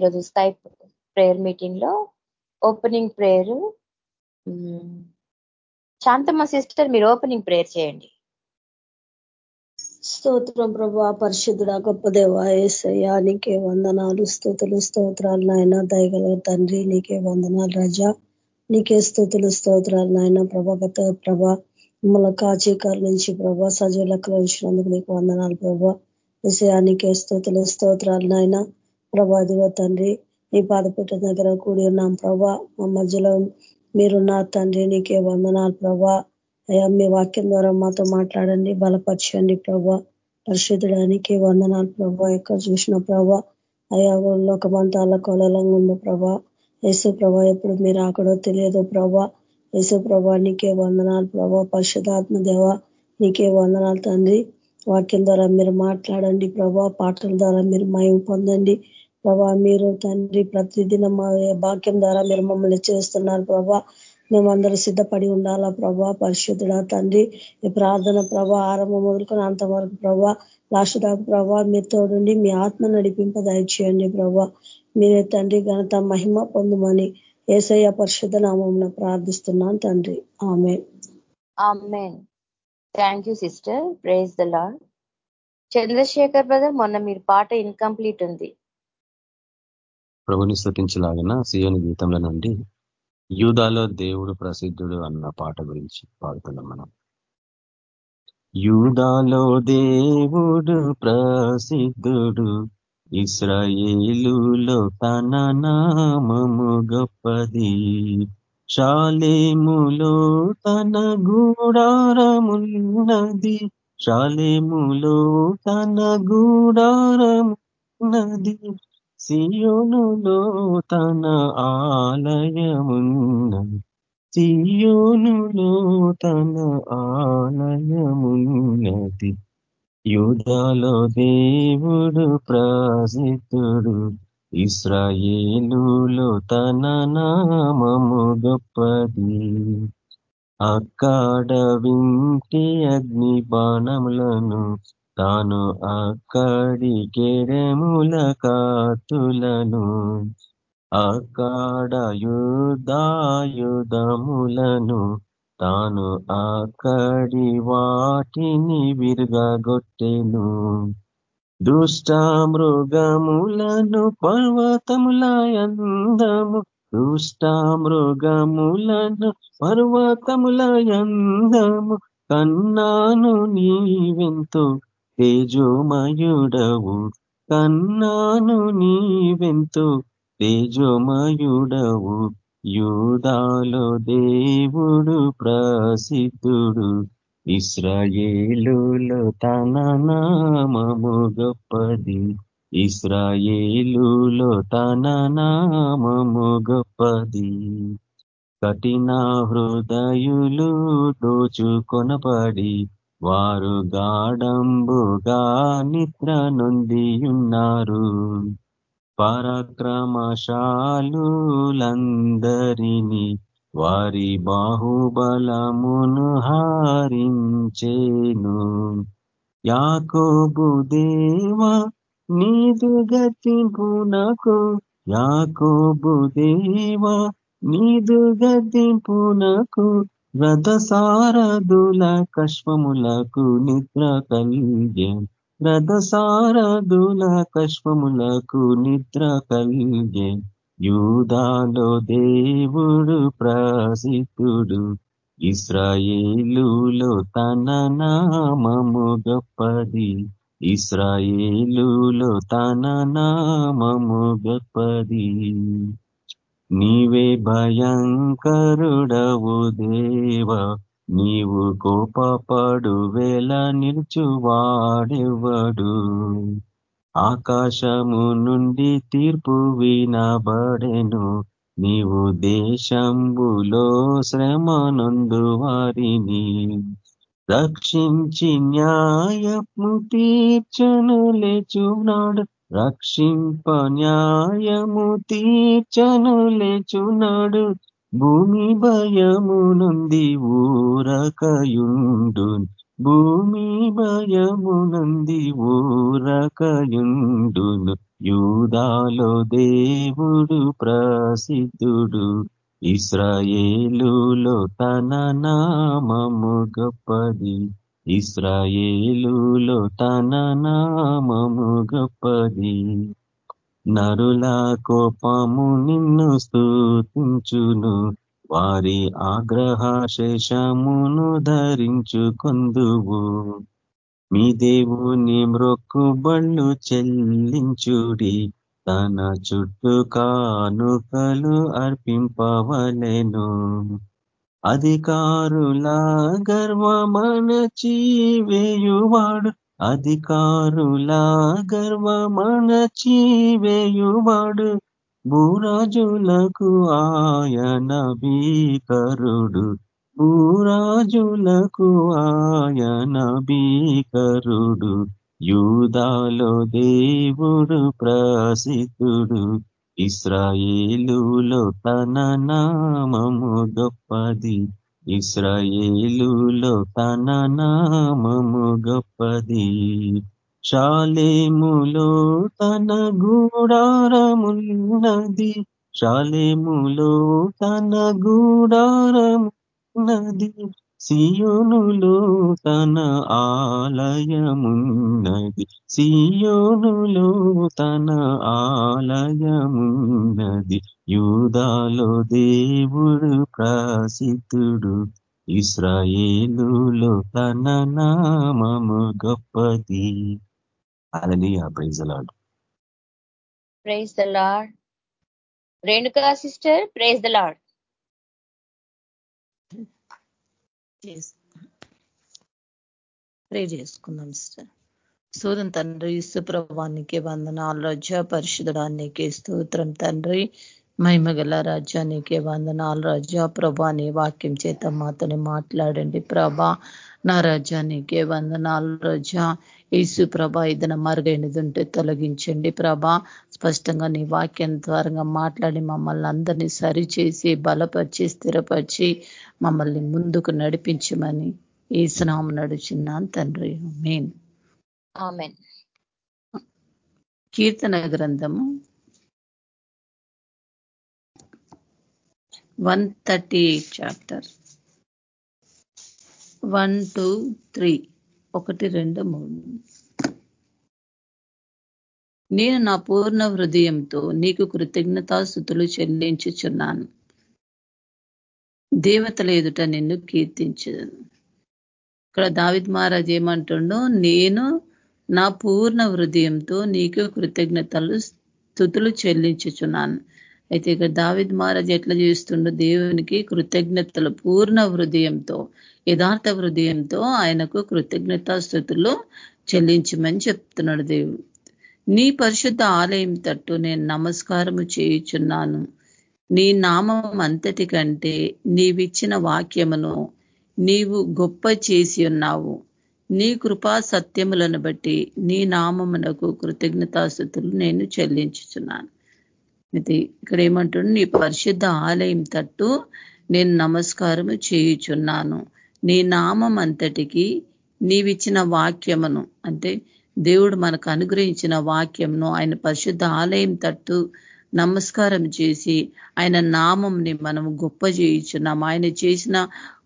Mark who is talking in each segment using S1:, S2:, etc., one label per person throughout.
S1: ఈరోజు Skype prayer మీటింగ్లో opening prayer Shantamma sister మీరు ఓపెనింగ్ ప్రేయర్ చేయండి.
S2: స్తోత్రం ప్రభా పరిశుద్ధుడ గొప్ప దేవ ఏసయ్యా నీకే వందనాలు స్థుతులు స్తోత్రాలు నాయన దయగల తండ్రి నీకే వందనాలు రజా నీకే స్థుతులు స్తోత్రాలు నాయన ప్రభాగత ప్రభా మిమ్మల్ని కాచీకాల నుంచి ప్రభా సజీవ లెక్కలు నీకు వందనాలు ప్రభా ఏసయా నీకే స్థుతులు స్తోత్రాలు నాయన ప్రభా దివ తండ్రి నీ పాదపీఠ దగ్గర కూడి ఉన్నాం ప్రభా. మా మధ్యలో మీరున్నారు తండ్రి నీకే వందనాలు ప్రభా. అయ్యా మీ వాక్యం ద్వారా మాతో మాట్లాడండి బలపరచండి ప్రభా. పరిశుద్ధడానికి వందనాలు ప్రభా ఎక్కడ చూసిన ప్రభా. అయా లోకమంతా కొలలంగా ఉంది ప్రభా. యేసు ప్రభా ఎప్పుడు మీరు అక్కడో తెలియదు ప్రభా. యేసు ప్రభా నీకే వందనాలు ప్రభా. పరిశుధాత్మ దేవ నీకే వందనాలు తండ్రి. వాక్యం ద్వారా మీరు మాట్లాడండి ప్రభా పాటల ద్వారా మీరు మయం పొందండి. ప్రభా మీరు తండ్రి ప్రతిదినం వాక్యం ద్వారా మీరు మమ్మల్ని చేస్తున్నారు ప్రభా. మేమందరూ సిద్ధపడి ఉండాలా ప్రభా పరిశుద్ధుడ తండ్రి. ఈ ప్రార్థన ప్రభా ఆరంభం మొదలుకొని అంతవరకు ప్రభా. లాస్ట్ దాకా ప్రభా మీరు తోడుండి మీ ఆత్మ నడిపింప దయచేయండి ప్రభా. మీరే తండ్రి ఘనత మహిమ పొందమని ఏసయ్య పరిశుద్ధ నామం ప్రార్థిస్తున్నాను తండ్రి. Amen
S1: thank you sister praise the lord Chandrashekar brother మొన్న మీరు పాట ఇన్కంప్లీట్ ఉంది.
S3: ప్రభుని స్థుతించలాగిన సీఎని గీతంలో నుండి యూదాలో దేవుడు ప్రసిద్ధుడు అన్న పాట గురించి పాడుతున్నాం మనం. యూదాలో దేవుడు ప్రసిద్ధుడు ఇస్రాయేలులో తన నామము గొప్పది. శాలేములో తన గూడారమున్నది. శాలేములో తన గూడారమున్నది. సియోనులో తన ఆలయమున్న సియోనులో తన ఆలయమున్నది. యుధాలో దేవుడు ప్రసిద్ధుడు ఇస్రాయేలులో తన నామము గొప్పది. అక్కడ వింటి అగ్ని బాణములను తాను అక్కడి కెడెముల కాతులను అక్కడ యుధాయుధములను తాను అక్కడి వాటిని విరగొట్టెను దుష్ట మృగములను పర్వతముల అందము దుష్ట మృగములను పర్వతముల అందము కన్నాను నీవెంతో తేజోమయుడవు. కన్నాను నీవెంతో తేజోమయుడవు. యూదాలో దేవుడు ప్రసిద్ధుడు. ఇస్రాయేలులో తన నామము గొప్పది. ఇస్రాయేలులో తన నామము గొప్పది. కఠిన హృదయులు దోచుకొనపడి వారు గాఢంబుగా నిద్ర నొందియున్నారు. పరాక్రమశాలులందరినీ వారి బాహుబలమును హారించేను. యాకోబు దేవా నీదు గతింపునకు యాకోబు దేవా నీదు గతింపునకు రథసారదుల కష్పములకు నిద్ర కలిగే రథసారదుల కష్పములకు నిద్ర కలిగే యూదాలో దేవుడు ప్రసిద్ధుడు. ఇస్రాయేలులో తన నామము గొప్పది. ఇస్రాయేలులో తన నామము గొప్పది. నీవే భయంకరుడవు దేవ నీవు కోపపడు వేళ నిల్చువాడెవడు? ఆకాశము నుండి తీర్పు వినబడెను నీవు దేశంబులో శ్రమనందు వారిని. రక్షించి న్యాయము తీర్చను లేచున్నాడు రక్షింప న్యాయము తీర్చను లేచున్నాడు భూమి భయమునంది ఊరకయుండు. భూమి భయమునంది ఊరకయుండును యూదాలో దేవుడు ప్రసిద్ధుడు. ఇస్రాయేలులో తన నామము గొప్పది. ఇస్రాయేలులో తన నామము గొప్పది. నరుల కోపము నిన్ను స్థూతించును వారి ఆగ్రహ శేషమును ధరించుకొందువు. మీ దేవుని మ్రొక్కుబళ్ళు చెల్లించుడి. తన చుట్టూ కానుకలు అర్పింపవలెను. అధికారుల గర్వమనచి వేయువాడు అధికారుల గర్వమనచి వేయువాడు భూరాజులకు ఆయన భీకరుడు. భూరాజులకు ఆయన భీకరుడు. యూదాలో దేవుడు ప్రసిద్ధుడు. ఇస్రాయేలులో తన నామము గొప్పది. ఇస్రాయేలులో తన నామము గొప్పది. శాలేములో తన గూడారమున్నది. శాలేములో తన గూడారమున్నది. సియోనులో తన ఆలయమున్నది. సియోనులో తన ఆలయమున్నది. యూదాలో దేవుడు ప్రసిద్ధుడు. ఇస్రాయేలులో తన నామము గొప్పది. అలని praise the lord
S1: praise the lord Renuka sister praise the lord
S4: pray చేసుకుందాం సిస్టర్ సోదం తండ్రి సుప్రభానికి వందనాలు రజ పరిశుధడానికి స్తోత్రం తండ్రి. మహిమగల రాజ్యానికి వందనాలు రజ ప్రభా నీ వాక్యం చేత మాతోని మాట్లాడండి ప్రభా. నా రాజ్యానికి వందనాలు రజ ఈసు ప్రభ ఏదైనా మరుగైనది ఉంటే తొలగించండి ప్రభా. స్పష్టంగా నీ వాక్యం ద్వారంగా మాట్లాడి మమ్మల్ని అందరినీ సరిచేసి బలపరిచి స్థిరపరిచి మమ్మల్ని ముందుకు నడిపించమని ఈ స్నామం నడుచున్నాను తండ్రి. మెయిన్ కీర్తన గ్రంథము one thirty eight chapter. One two three. ఒకటి రెండు మూడు. నేను నా పూర్ణ హృదయంతో నీకు కృతజ్ఞతాస్థుతులు చెల్లించుచున్నాను. దేవతల ఎదుట నిన్ను కీర్తించదు ఇక్కడ దావిద్ మహారాజ్ ఏమంటుండో నేను నా పూర్ణ హృదయంతో నీకు కృతజ్ఞతలు స్థుతులు చెల్లించుచున్నాను. అయితే ఇక్కడ దావిద్ మహారాజ్ ఎట్లా చేస్తుండో దేవునికి కృతజ్ఞతలు పూర్ణ హృదయంతో యథార్థ హృదయంతో ఆయనకు కృతజ్ఞతాస్థుతులు చెల్లించమని చెప్తున్నాడు దేవుడు. నీ పరిశుద్ధ ఆలయం తట్టు నేను నమస్కారము చేయుచున్నాను. నీ నామం అంతటి కంటే నీవిచ్చిన వాక్యమును నీవు గొప్ప చేసి ఉన్నావు. నీ కృపా సత్యములను బట్టి నీ నామమునకు కృతజ్ఞతాస్థుతులు నేను చెల్లించుచున్నాను. ఇక్కడ ఏమంటుండే? నీ పరిశుద్ధ ఆలయం తట్టు నేను నమస్కారము చేయుచున్నాను. నీ నామం అంతటికి నీవిచ్చిన వాక్యమును అంటే దేవుడు మనకు అనుగ్రహించిన వాక్యంను ఆయన పరిశుద్ధ ఆలయం తట్టు నమస్కారం చేసి ఆయన నామంని మనం గొప్ప చేయించున్నాం. ఆయన చేసిన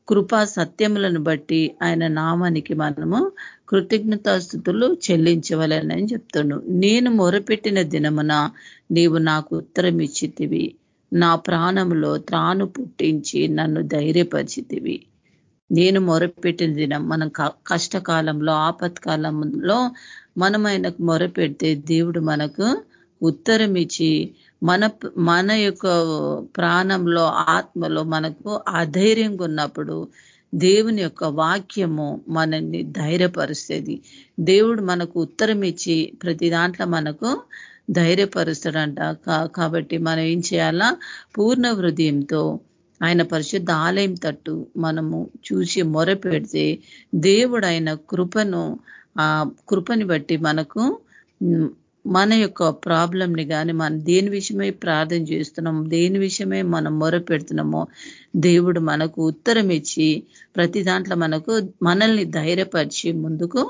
S4: కృపా సత్యములను బట్టి ఆయన నామానికి మనము కృతజ్ఞతాస్థుతులు చెల్లించవలనని చెప్తాను నేను మొరపెట్టిన దినమున నీవు నాకు ఉత్తరం ఇచ్చితివి. నా ప్రాణంలో త్రాను పుట్టించి నన్ను ధైర్యపరిచితివి. నేను మొరపెట్టిన దినం మనం కష్టకాలంలో ఆపత్కాలంలో మనం ఆయనకు మొరపెడితే దేవుడు మనకు ఉత్తరం ఇచ్చి మన మన యొక్క ప్రాణంలో ఆత్మలో మనకు అధైర్యంగా ఉన్నప్పుడు దేవుని యొక్క వాక్యము మనల్ని ధైర్యపరుస్తుంది. దేవుడు మనకు ఉత్తరం ఇచ్చి ప్రతి దాంట్లో మనకు ధైర్యపరుస్తాడంట. కాబట్టి మనం ఏం చేయాలా? పూర్ణ హృదయంతో ఆయన పరిశుద్ధ ఆలయం తట్టు మనము చూసి మొర పెడితే దేవుడు ఆయన కృపను ఆ కృపని బట్టి మనకు మన యొక్క ప్రాబ్లంని కానీ మనం దేని విషయమై ప్రార్థన చేస్తున్నాం దేని విషయమై మనం మొర పెడుతున్నామో దేవుడు మనకు ఉత్తరం ఇచ్చి ప్రతి దాంట్లో మనకు మనల్ని ధైర్యపరిచి ముందుకు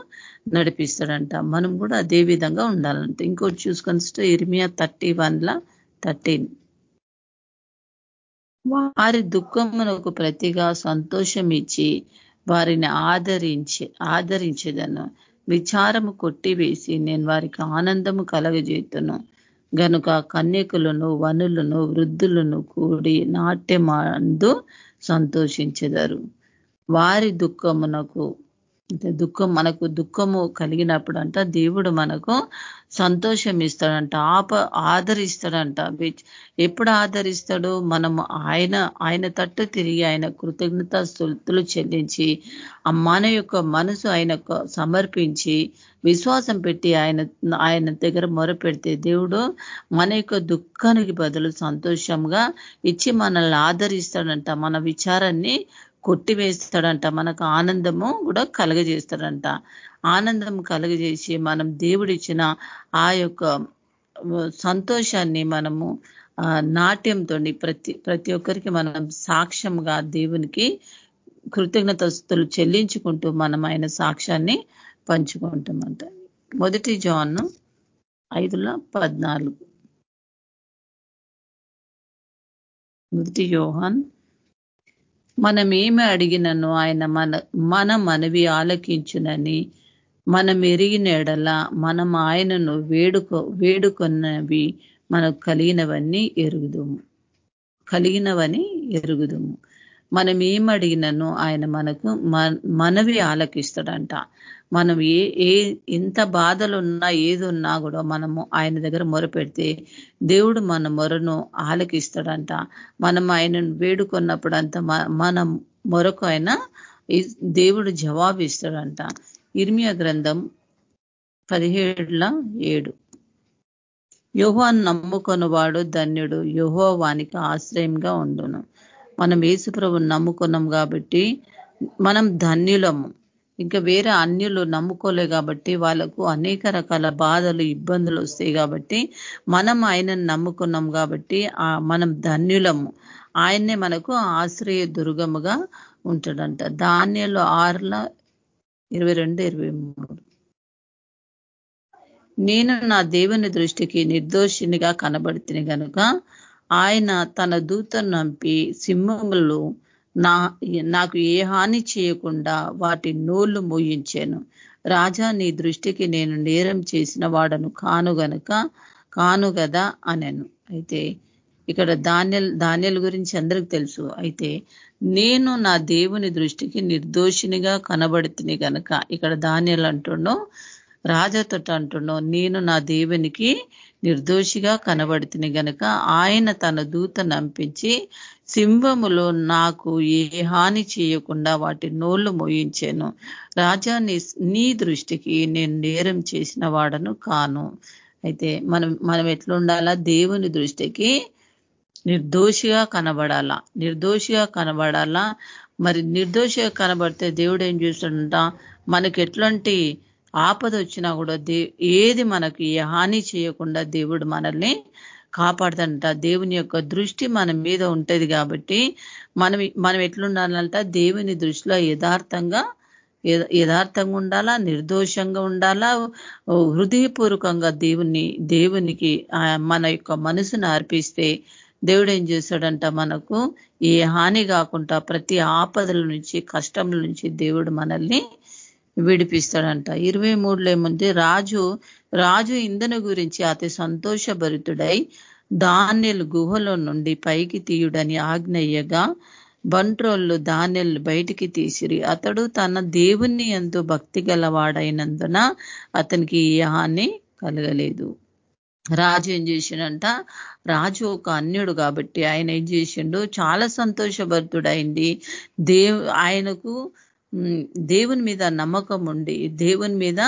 S4: నడిపిస్తాడంట. మనం కూడా అదే విధంగా ఉండాలంట. ఇంకోటి చూసుకొని ఇర్మియా థర్టీ వన్ల థర్టీన్ వారి దుఃఖమునకు ప్రతిగా సంతోషం ఇచ్చి వారిని ఆదరించి ఆదరించేదను. విచారము కొట్టివేసి నేను వారికి ఆనందము కలగజేతును గనుక కన్యకులను వనులను వృద్ధులను కూడి నాట్యమందు సంతోషించెదరు. వారి దుఃఖమునకు దుఃఖం మనకు దుఃఖము కలిగినప్పుడు అంట దేవుడు మనకు సంతోషం ఇస్తాడంట ఆప ఆదరిస్తాడంట. ఎప్పుడు ఆదరిస్తాడు? మనము ఆయన ఆయన తట్టు తిరిగి ఆయన కృతజ్ఞత స్థుతులు చెల్లించి మన యొక్క మనసు ఆయన సమర్పించి విశ్వాసం పెట్టి ఆయన ఆయన దగ్గర మొరపెడితే దేవుడు మన యొక్క దుఃఖానికి బదులు సంతోషంగా ఇచ్చి మనల్ని ఆదరిస్తాడంట. మన విచారాన్ని కొట్టివేస్తాడంట. మనకు ఆనందము కూడా కలగజేస్తాడంట. ఆనందం కలగజేసి మనం దేవుడిచ్చిన ఆ యొక్క సంతోషాన్ని మనము నాట్యంతో ప్రతి ప్రతి ఒక్కరికి మనం సాక్ష్యంగా దేవునికి కృతజ్ఞతస్తులు చెల్లించుకుంటూ మనం ఆయన సాక్ష్యాన్ని పంచుకుంటామంట. మొదటి జాన్ ఐదుల పద్నాలుగు. మొదటి యోహాన్ మనం ఏమి అడిగినను ఆయన మన మన మనవి ఆలకించునని మనం ఎరిగిన ఎడల మనం ఆయనను వేడుకో వేడుకొన్నవి మనకు కలిగినవన్నీ ఎరుగుదుము. కలిగినవని ఎరుగుదుము. మనం ఏం అడిగినను ఆయన మనకు మనవి ఆలకిస్తాడంట. మనం ఏ ఏ ఎంత బాధలు ఉన్నా ఏది ఉన్నా కూడా మనము ఆయన దగ్గర మొరపెడితే దేవుడు మన మొరను ఆలకిస్తాడంట. మనం ఆయనను వేడుకున్నప్పుడు అంత మన మొరకు ఆయన దేవుడు జవాబు ఇస్తాడంట ఇర్మియా గ్రంథం పదిహేడుల ఏడు. యోహాన్ నమ్ముకొనివాడు ధన్యుడు యోహో వానికి ఆశ్రయంగా ఉండును. మనం యేసుప్రభుని నమ్ముకున్నాం కాబట్టి మనం ధన్యులము. ఇంకా వేరే అన్యులు నమ్ముకోలే కాబట్టి వాళ్ళకు అనేక రకాల బాధలు ఇబ్బందులు వస్తాయి కాబట్టి మనం ఆయనను నమ్ముకున్నాం కాబట్టి మనం ధన్యులము. ఆయన్నే మనకు ఆశ్రయ దుర్గముగా ఉంటాడంట ధాన్యాలు ఆరుల ఇరవై రెండు ఇరవై మూడు. నేను నా దేవుని దృష్టికి నిర్దోషినిగా కనబడుతుంది కనుక ఆయన తన దూతను నంపి సింహములు నా నాకు ఏ హాని చేయకుండా వాటి నోళ్ళు మోయించాను. రాజా నీ దృష్టికి నేను నేరం చేసిన వాడను కాను గనుక కాను కదా అనను. అయితే ఇక్కడ ధాన్యల్ ధాన్యాల గురించి అందరికి తెలుసు. అయితే నేను నా దేవుని దృష్టికి నిర్దోషినిగా కనబడుతుంది గనక ఇక్కడ ధాన్యాలు అంటుండో రాజాతో అంటుండో నేను నా దేవునికి నిర్దోషిగా కనబడుతుంది గనక ఆయన తన దూత నంపించి సింహములో నాకు ఏ హాని చేయకుండా వాటి నోళ్ళు మోయించాను. రాజా నీ దృష్టికి నేను నేరం చేసిన వాడను కాను. అయితే మనం మనం ఎట్లుండాలా? దేవుని దృష్టికి నిర్దోషిగా కనబడాలా? నిర్దోషిగా కనబడాలా? మరి నిర్దోషిగా కనబడితే దేవుడు ఏం చేస్తాడంట? మనకి ఎట్లాంటి ఆపద వచ్చినా కూడా దే ఏది మనకి ఏ హాని చేయకుండా దేవుడు మనల్ని కాపాడదంట దేవుని యొక్క దృష్టి మన మీద ఉంటది కాబట్టి మనం మనం ఎట్లుండాలంట? దేవుని దృష్టిలో యథార్థంగా యథార్థంగా ఉండాలా? నిర్దోషంగా ఉండాలా? హృదయపూర్వకంగా దేవుని దేవునికి మన యొక్క మనసును అర్పిస్తే దేవుడు ఏం చేశాడంట మనకు? ఏ హాని కాకుండా ప్రతి ఆపదల నుంచి కష్టముల నుంచి దేవుడు మనల్ని విడిపిస్తాడంట. ఇరవై మూడులో ఏముంది? రాజు రాజు ఇంధన గురించి అతి సంతోషభరితుడై ధాన్యలు గుహలో నుండి పైకి తీయుడని ఆజ్ఞయ్యగా బంట్రోళ్ళు ధాన్యాలు బయటికి తీసిరి. అతడు తన దేవుణ్ణి ఎంతో భక్తి గలవాడైనందున అతనికి ఈ హాని కలగలేదు. రాజు ఏం చేసిండంట? రాజు ఒక అన్యుడు కాబట్టి ఆయన ఏం చేసిండు? చాలా సంతోషభరితుడైంది దేవు ఆయనకు దేవుని మీద నమ్మకం ఉండి దేవుని మీద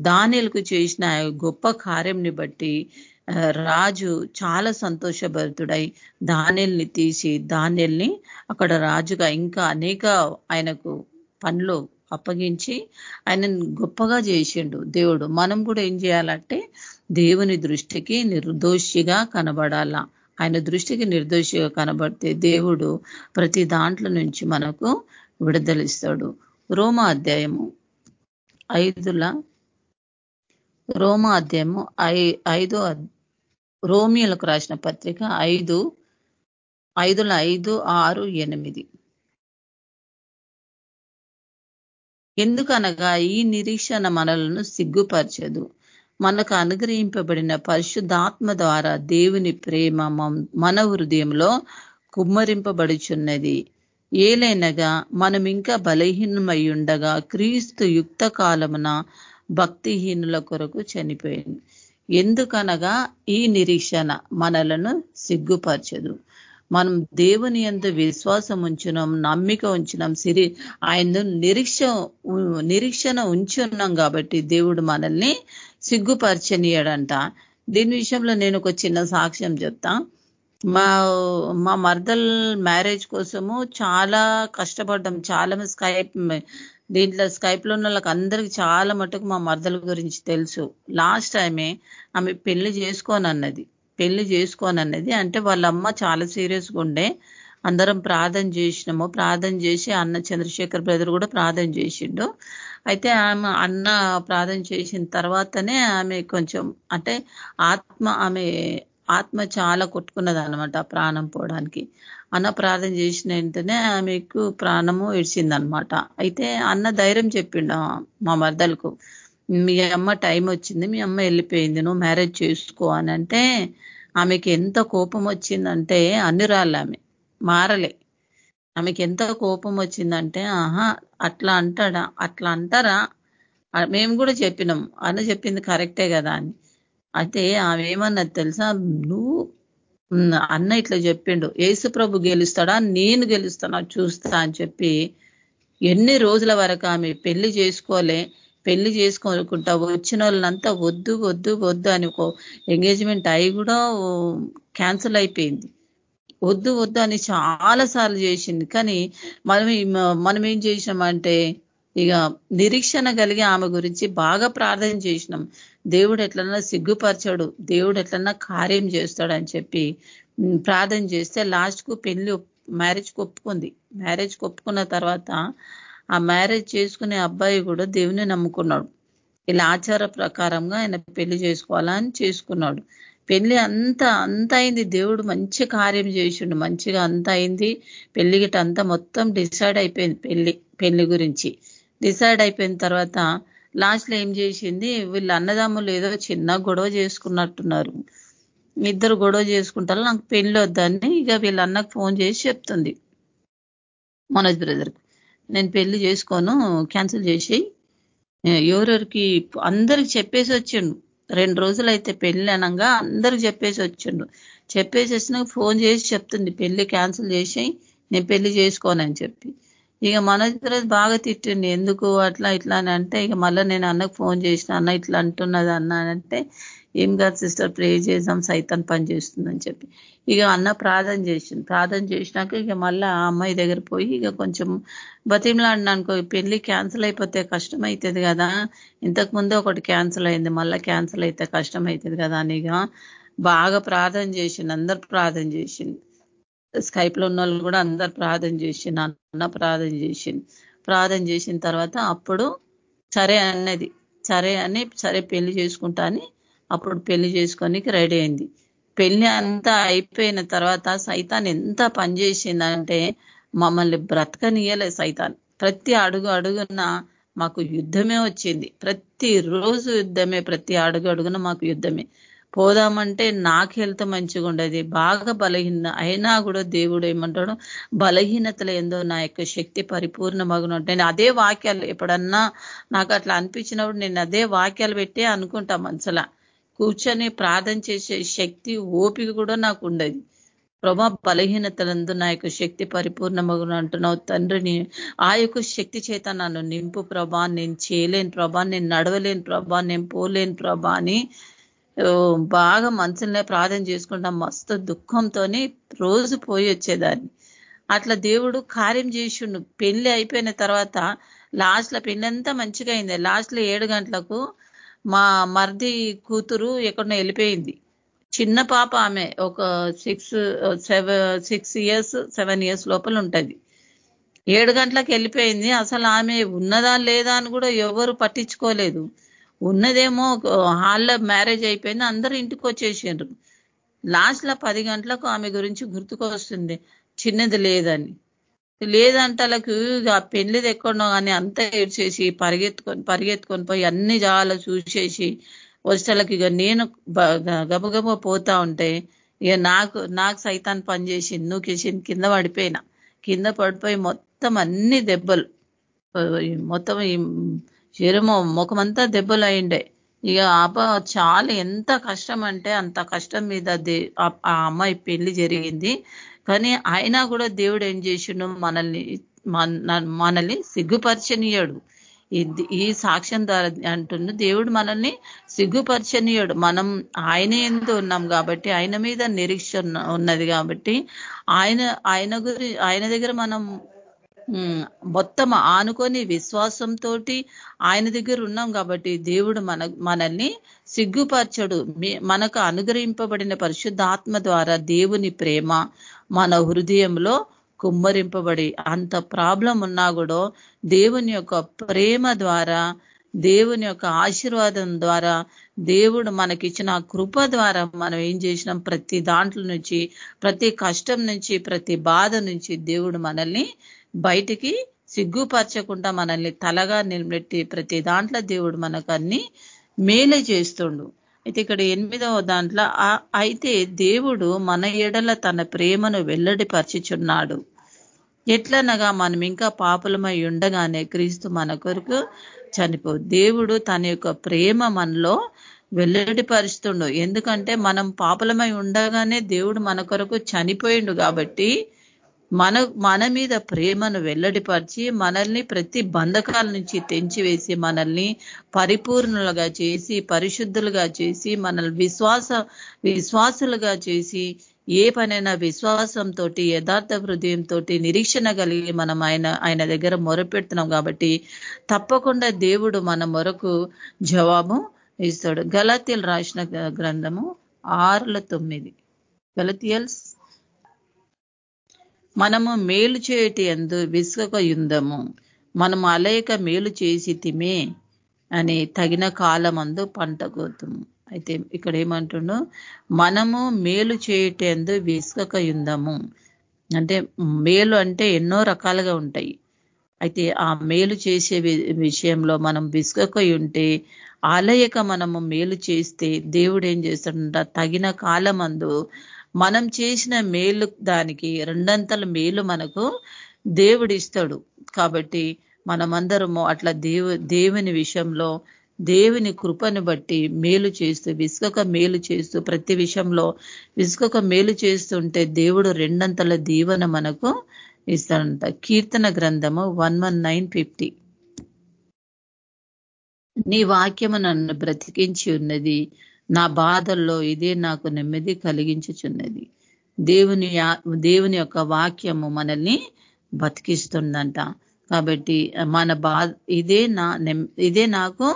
S4: దానిలకు చేసిన గొప్ప కార్యంని బట్టి రాజు చాలా సంతోషభరితుడై దానిల్ని తీసి దానిల్ని అక్కడ రాజుగా ఇంకా అనేక ఆయనకు పనులు అప్పగించి ఆయన గొప్పగా చేసిండు దేవుడు. మనం కూడా ఏం చేయాలంటే దేవుని దృష్టికి నిర్దోషిగా కనబడాలా. ఆయన దృష్టికి నిర్దోషిగా కనబడితే దేవుడు ప్రతి దాంట్లో నుంచి మనకు విడుదలిస్తాడు. రోమ అధ్యాయము ఐదుల రోమ అధ్యాయము ఐదో రోమియలకు రాసిన పత్రిక ఐదు ఐదుల ఐదు ఆరు ఎనిమిది. ఎందుకనగా ఈ నిరీక్షణ మనలను సిగ్గుపరచదు. మనకు అనుగ్రహింపబడిన పరిశుద్ధాత్మ ద్వారా దేవుని ప్రేమ మన హృదయంలో కుమ్మరింపబడుచున్నది. ఏలైనగా మనం ఇంకా బలహీనమై ఉండగా క్రీస్తు యుక్త కాలమున భక్తిహీనుల కొరకు చనిపోయింది. ఎందుకనగా ఈ నిరీక్షణ మనలను సిగ్గుపరచదు. మనం దేవుని ఎందు విశ్వాసం ఉంచున్నాం నమ్మిక ఉంచున్నాం సిరి ఆయన నిరీక్ష నిరీక్షణ ఉంచున్నాం కాబట్టి దేవుడు మనల్ని సిగ్గుపరచనీయడంట. దీని విషయంలో నేను ఒక చిన్న సాక్ష్యం చెప్తా. మా మా మర్దల్ మ్యారేజ్ కోసము చాలా కష్టపడ్డాం. చాలా స్కైప్ దీంట్లో స్కైప్లో ఉన్న వాళ్ళకి అందరికి చాలా మటుకు మా మర్దల గురించి తెలుసు. లాస్ట్ టైమే ఆమె పెళ్ళి చేసుకోనన్నది. పెళ్ళి చేసుకోనన్నది. అంటే వాళ్ళ అమ్మ చాలా సీరియస్గా ఉండే. అందరం ప్రార్థన చేసినాము. ప్రార్థన చేసి అన్న చంద్రశేఖర్ బ్రదర్ కూడా ప్రార్థన చేసిండు. అయితే ఆమె అన్న ప్రార్థన చేసిన తర్వాతనే ఆమె కొంచెం అంటే ఆత్మ ఆమె ఆత్మ చాలా కొట్టుకున్నది అనమాట ప్రాణం పోవడానికి. అన్న ప్రార్థన చేసిన వెంటనే ఆమెకు ప్రాణము ఇడిచిందనమాట అయితే అన్న ధైర్యం చెప్పిండు మా మర్దలకు మీ అమ్మ టైం వచ్చింది మీ అమ్మ వెళ్ళిపోయింది నువ్వు మ్యారేజ్ చేసుకో అని అంటే ఆమెకి ఎంత కోపం వచ్చిందంటే అన్ని రాళ్ళు ఆమె మారలే. ఆమెకి ఎంత కోపం వచ్చిందంటే ఆహా అట్లా అంటాడా అట్లా అంటారా? మేము కూడా చెప్పినాం అన్న చెప్పింది కరెక్టే కదా అని. అయితే ఆమె ఏమన్నది తెలుసా? నువ్వు అన్న ఇట్లా చెప్పిండు. ఏసు ప్రభు గెలుస్తాడా? నేను గెలుస్తానా? చూస్తా అని చెప్పి ఎన్ని రోజుల వరకు ఆమె పెళ్ళి చేసుకోలే. పెళ్ళి చేసుకోనుకుంటా వచ్చిన వాళ్ళంతా వద్దు వద్దు వద్దు అని ఒక ఎంగేజ్మెంట్ అయి కూడా క్యాన్సిల్ అయిపోయింది. వద్దు వద్దు అని చాలా సార్లు చేసింది. కానీ మనం మనం ఏం చేసినామంటే ఇక నిరీక్షణ కలిగి ఆమె గురించి బాగా ప్రార్థన చేసినాం. దేవుడు ఎట్లన్నా సిగ్గుపరచాడు దేవుడు ఎట్లన్నా కార్యం చేస్తాడు అని చెప్పి ప్రార్థన చేస్తే లాస్ట్కు పెళ్ళి మ్యారేజ్ ఒప్పుకుంది. మ్యారేజ్ ఒప్పుకున్న తర్వాత ఆ మ్యారేజ్ చేసుకునే అబ్బాయి కూడా దేవుని నమ్ముకున్నాడు. ఇలా ఆచార ప్రకారంగా ఆయన పెళ్ళి చేసుకోవాలని చేసుకున్నాడు. పెళ్ళి అంత అంత అయింది. దేవుడు మంచి కార్యం చేసిండు. మంచిగా అంత అయింది. పెళ్ళి గిట అంతా మొత్తం డిసైడ్ అయిపోయింది పెళ్ళి పెళ్ళి గురించి. డిసైడ్ అయిపోయిన తర్వాత లాస్ట్లో ఏం చేసింది వీళ్ళ అన్నదమ్ములు ఏదో చిన్న గొడవ చేసుకున్నట్టున్నారు. ఇద్దరు గొడవ చేసుకుంటారు నాకు పెళ్ళి వద్దని ఇక వీళ్ళ అన్నకు ఫోన్ చేసి చెప్తుంది. మనోజ్ బ్రదర్ నేను పెళ్ళి చేసుకోను క్యాన్సిల్ చేసి ఎవరెవరికి అందరికి చెప్పేసి వచ్చిండు. రెండు రోజులు అయితే అనగా అందరికి చెప్పేసి వచ్చిండు. చెప్పేసి వచ్చినాక ఫోన్ చేసి చెప్తుంది పెళ్ళి క్యాన్సిల్ చేసి నేను పెళ్ళి చేసుకోనని చెప్పి. ఇక మనోజ్ బ్రదర్ బాగా తిట్టిండి. ఎందుకు అట్లా ఇట్లా అని అంటే ఇక మళ్ళీ నేను అన్నకు ఫోన్ చేసిన అన్న ఇట్లా అంటున్నది అన్న అంటే ఏం కాదు సిస్టర్ ప్రే చేద్దాం సైతాన్ పని చేస్తుందని చెప్పి. ఇక అన్న ప్రార్థన చేసింది ప్రార్థన చేసినాక ఇక మళ్ళీ ఆ అమ్మాయి దగ్గర పోయి ఇక కొంచెం బతిమలాడిన అనుకో పెళ్ళి క్యాన్సిల్ అయిపోతే కష్టం అవుతుంది కదా. ఇంతకు ముందే ఒకటి క్యాన్సిల్ అయింది మళ్ళీ క్యాన్సిల్ అయితే కష్టం అవుతుంది కదా అని ఇక బాగా ప్రార్థన చేసింది అందరు ప్రార్థన చేసింది స్కైప్లో ఉన్న వాళ్ళు కూడా అందరు ప్రార్థన చేసింది అన్న ప్రార్థన చేసింది ప్రార్థన చేసిన తర్వాత అప్పుడు సరే అన్నది. సరే అని సరే పెళ్ళి చేసుకుంటా అని అప్పుడు పెళ్ళి చేసుకోనికి రెడీ అయింది. పెళ్ళి అంతా అయిపోయిన తర్వాత సైతాన్ ఎంత పనిచేసిందంటే మమ్మల్ని బ్రతకనీయలే సైతాన్. ప్రతి అడుగు అడుగున మాకు యుద్ధమే వచ్చింది. ప్రతి రోజు యుద్ధమే ప్రతి అడుగు అడుగున మాకు యుద్ధమే. పోదామంటే నాకు హెల్త్ మంచిగా ఉండేది. బాగా బలహీన అయినా కూడా దేవుడు ఏమంటాడు? బలహీనతలు ఏందో నా యొక్క శక్తి పరిపూర్ణమగున నేను అదే వాక్యాలు ఎప్పుడన్నా నాకు అట్లా అనిపించినప్పుడు నేను అదే వాక్యాలు పెట్టే అనుకుంటా మనసులా. కూర్చొని ప్రార్థన చేసే శక్తి ఓపిక కూడా నాకు ఉండేది. ప్రభా బలహీనతలందు నా యొక్క శక్తి పరిపూర్ణమగును అంటున్నావు. తండ్రిని ఆ యొక్క శక్తి చేత నన్ను నింపు ప్రభా. నేను చేయలేను ప్రభా. నేను నడవలేను ప్రభా. నేను పోలేను ప్రభా అని బాగా మనసులనే ప్రార్థన చేసుకుంటాం మస్తు దుఃఖంతోని రోజు పోయి వచ్చేదాన్ని. అట్లా దేవుడు కార్యం చేసిండు. పెళ్ళి అయిపోయిన తర్వాత లాస్ట్లో పెళ్ళి అంతా మంచిగా అయింది. లాస్ట్లో ఏడు గంటలకు మా మరిది కూతురు ఎక్కడో వెళ్ళిపోయింది. చిన్న పాప ఆమె ఒక six seven six years seven years లోపల ఉంటుంది. ఏడు గంటలకు వెళ్ళిపోయింది. అసలు ఆమె ఉన్నదా లేదా అని కూడా ఎవరు పట్టించుకోలేదు. ఉన్నదేమో హాల్లో మ్యారేజ్ అయిపోయింది అందరూ ఇంటికి వచ్చేసిండ్రు. లాస్ట్లో పది గంటలకు ఆమె గురించి గుర్తుకొస్తుంది చిన్నది లేదని. లేదంటే వాళ్ళకి ఆ పెళ్ళిది ఎక్కడో కానీ అంతా ఏడ్చేసి పరిగెత్తుకొని పరిగెత్తుకొని పోయి అన్ని జాగాలు చూసేసి వచ్చేళ్ళకి ఇక నేను గబగబ పోతా ఉంటే ఇక నాకు నాకు సైతాన్ నువ్వు నూకేసింది కింద పడిపోయినా. కింద పడిపోయి మొత్తం అన్ని దెబ్బలు మొత్తం ఈ ముఖమంతా దెబ్బలు అయిండే ఇక ఆప చాలా ఎంత కష్టం అంటే అంత కష్టం మీద ఆ అమ్మాయి పెళ్ళి జరిగింది. కానీ అయినా కూడా దేవుడు ఏం చేసిండు? మనల్ని మనల్ని సిగ్గుపరచనీయడు ఈ సాక్ష్యం ద్వారా అంటున్న దేవుడు మనల్ని సిగ్గుపరచనీయుడు మనం ఆయన ఎందు ఉన్నాం కాబట్టి ఆయన మీద నిరీక్ష ఉన్నది కాబట్టి ఆయన ఆయన గురి ఆయన దగ్గర మనం మొత్తం ఆనుకొని విశ్వాసంతో ఆయన దగ్గర ఉన్నాం కాబట్టి దేవుడు మన మనల్ని సిగ్గుపరచడు. మనకు అనుగ్రహింపబడిన పరిశుద్ధాత్మ ద్వారా దేవుని ప్రేమ మన హృదయంలో కుమ్మరింపబడి అంత ప్రాబ్లం ఉన్నా కూడా దేవుని యొక్క ప్రేమ ద్వారా దేవుని యొక్క ఆశీర్వాదం ద్వారా దేవుడు మనకిచ్చిన కృప ద్వారా మనం ఏం చేసినాం? ప్రతి దాంట్లో నుంచి ప్రతి కష్టం నుంచి ప్రతి బాధ నుంచి దేవుడు మనల్ని బయటికి సిగ్గుపరచకుండా మనల్ని తలగా నిలబెట్టి ప్రతి దాంట్లో దేవుడు మనకు అన్ని మేలే చేస్తుండు. అయితే ఇక్కడ ఎనిమిదవ దాంట్లో అయితే దేవుడు మన ఎడల తన ప్రేమను వెల్లడిపరచుచున్నాడు. ఎట్లనగా మనం ఇంకా పాపులమై ఉండగానే క్రీస్తు మన కొరకు చనిపో దేవుడు తన యొక్క ప్రేమ మనలో వెల్లడిపరుస్తుండు. ఎందుకంటే మనం పాపులమై ఉండగానే దేవుడు మన కొరకు చనిపోయిండు కాబట్టి మన మన మీద ప్రేమను వెల్లడిపరిచి మనల్ని ప్రతి బంధకాల నుంచి తెంచివేసి మనల్ని పరిపూర్ణులుగా చేసి పరిశుద్ధులుగా చేసి మనల్ని విశ్వాస విశ్వాసులుగా చేసి ఏ పనైనా విశ్వాసంతో యథార్థ హృదయంతో నిరీక్షణ కలిగి మనం ఆయన ఆయన దగ్గర మొరపెడుతున్నాం కాబట్టి తప్పకుండా దేవుడు మన మొరకు జవాబు ఇస్తాడు. గలతీలు రాసిన గ్రంథము ఆరుల తొమ్మిది. గలతీయల్స్ మనము మేలు చేయటి ఎందు విసుగక యుందము మనము అలేక మేలు చేసి తిమే అని తగిన కాలమందు పంట కోతుము. అయితే ఇక్కడ ఏమంటుండో? మనము మేలు చేయటందు విసుగక యుందము అంటే మేలు అంటే ఎన్నో రకాలుగా ఉంటాయి. అయితే ఆ మేలు చేసే విషయంలో మనం విసుక ఉంటే ఆలయక మనము మేలు చేస్తే దేవుడు ఏం చేస్తాడంట? తగిన కాలమందు మనం చేసిన మేలు దానికి రెండంతల మేలు మనకు దేవుడు ఇస్తాడు. కాబట్టి మనమందరము అట్లా దేవు దేవుని విషయంలో దేవుని కృపను బట్టి మేలు చేస్తూ విసుక మేలు చేస్తూ ప్రతి విషయంలో విసుక మేలు చేస్తుంటే దేవుడు రెండంతల దీవెన మనకు ఇస్తాడంట. కీర్తన గ్రంథము వన్ వన్ నైన్ ఫిఫ్టీ. నీ వాక్యము నన్ను బ్రతికించి ఉన్నది నా బాధల్లో ఇదే నాకు నెమ్మది కలిగించుచున్నది. దేవుని దేవుని యొక్క వాక్యము మనల్ని బతికిస్తుందంట. కాబట్టి మన బాధ ఇదే నా ఇదే నాకు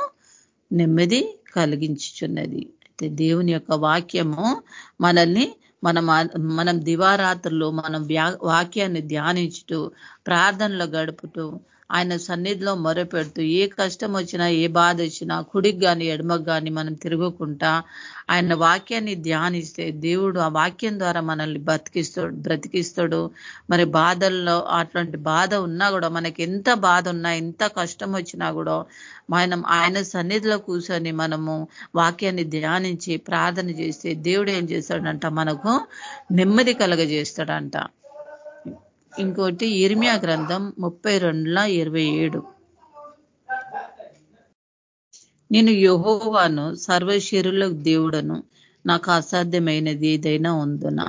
S4: నెమ్మది కలిగించుచున్నది. అయితే దేవుని యొక్క వాక్యము మనల్ని మనం మనం దివారాత్రులు మనం వాక్యాన్ని ధ్యానించుతూ ప్రార్థనలో గడుపుతూ ఆయన సన్నిధిలో మొరపెడుతూ ఏ కష్టం వచ్చినా ఏ బాధ వచ్చినా కుడికి కానీ ఎడమకు కానీ మనం తిరుగుకుంటా ఆయన వాక్యాన్ని ధ్యానిస్తే దేవుడు ఆ వాక్యం ద్వారా మనల్ని బతికిస్తాడు బ్రతికిస్తాడు. మరి బాధల్లో అట్లాంటి బాధ ఉన్నా కూడా మనకి ఎంత బాధ ఉన్నా ఎంత కష్టం వచ్చినా కూడా మనం ఆయన సన్నిధిలో కూర్చొని మనము వాక్యాన్ని ధ్యానించి ప్రార్థన చేస్తే దేవుడు ఏం చేస్తాడంట? మనకు నెమ్మది కలగజేస్తాడంట. ఇంకోటి ఇర్మియా గ్రంథం ముప్పై రెండుల ఇరవై ఏడు నేను యహోవాను సర్వశరీరుల దేవుడను నాకు అసాధ్యమైనది ఏదైనా ఉందనా?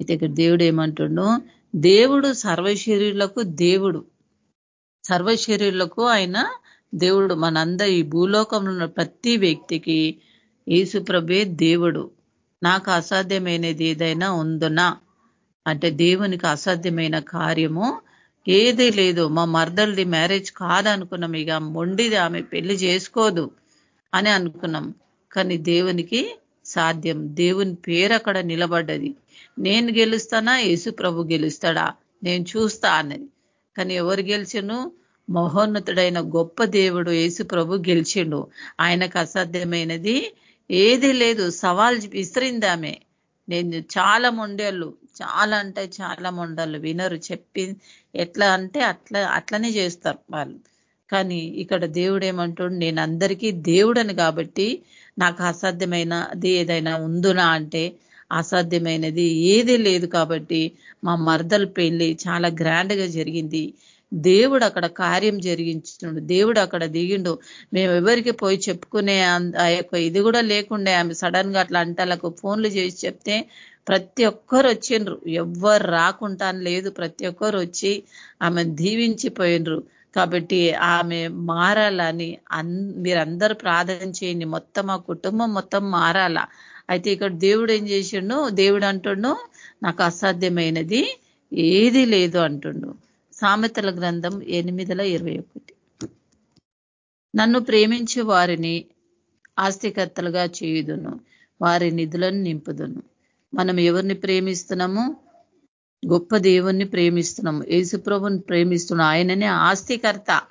S4: అయితే ఇక్కడ దేవుడు ఏమంటుడు? దేవుడు సర్వశరీరులకు దేవుడు. సర్వశరీరులకు ఆయన దేవుడు. మనందరి ఈ భూలోకంలో ఉన్న ప్రతి వ్యక్తికి యేసుప్రభే దేవుడు. నాకు అసాధ్యమైనది ఏదైనా ఉందునా? అంటే దేవునికి అసాధ్యమైన కార్యము ఏది లేదు. మా మర్దల్ది మ్యారేజ్ కాదనుకున్నాం. ఇక మొండిది ఆమె పెళ్ళి చేసుకోదు అని అనుకున్నాం. కానీ దేవునికి సాధ్యం. దేవుని పేరు అక్కడ నిలబడ్డది. నేను గెలుస్తానా? యేసు ప్రభు గెలుస్తాడా? నేను చూస్తా అన్నది. కానీ ఎవరు గెలిచిండు మహోన్నతుడైన గొప్ప దేవుడు యేసు ప్రభు గెలిచిండు. ఆయనకు అసాధ్యమైనది ఏది లేదు. సవాల్ విసిరింది ఆమె. నేను చాలా మొండేళ్ళు చాలా అంటే చాలా మొండళ్ళు వినరు చెప్పి ఎట్లా అంటే అట్లా అట్లనే చేస్తారు వాళ్ళు. కానీ ఇక్కడ దేవుడు ఏమంటాడు నేను అందరికీ దేవుడని కాబట్టి నాకు అసాధ్యమైనది ఏదైనా ఉందునా అంటే అసాధ్యమైనది ఏది లేదు కాబట్టి మా మరదల పెళ్ళి చాలా గ్రాండ్గా జరిగింది. దేవుడు అక్కడ కార్యం జరిగించుండు దేవుడు అక్కడ దిగిండు. మేము ఎవరికి పోయి చెప్పుకునే ఆ యొక్క ఇది కూడా లేకుండే ఆమె సడన్గా అట్లా అంటలకు ఫోన్లు చేసి చెప్తే ప్రతి ఒక్కరు వచ్చిండ్రు. ఎవ్వరు రాకుండా లేదు. ప్రతి ఒక్కరు వచ్చి ఆమె దీవించిపోయినరు కాబట్టి ఆమె మారాలని అన్ మీరందరూ ప్రార్థన చేయండి. మొత్తం ఆ కుటుంబం మొత్తం మారాల? అయితే ఇక్కడ దేవుడు ఏం చేసిండు? దేవుడు అంటుండు నాకు అసాధ్యమైనది ఏది లేదు అంటుండు. సామెతల గ్రంథం ఎనిమిదిల ఇరవై ఒకటి. నన్ను ప్రేమించే వారిని ఆస్తికర్తలుగా చేయుదును వారి నిధులను నింపుదును. మనం ఎవరిని ప్రేమిస్తున్నాము? గొప్ప దేవుణ్ణి ప్రేమిస్తున్నాము. యేసుప్రభుని ప్రేమిస్తున్నాం ఆయననే ఆస్తికర్త.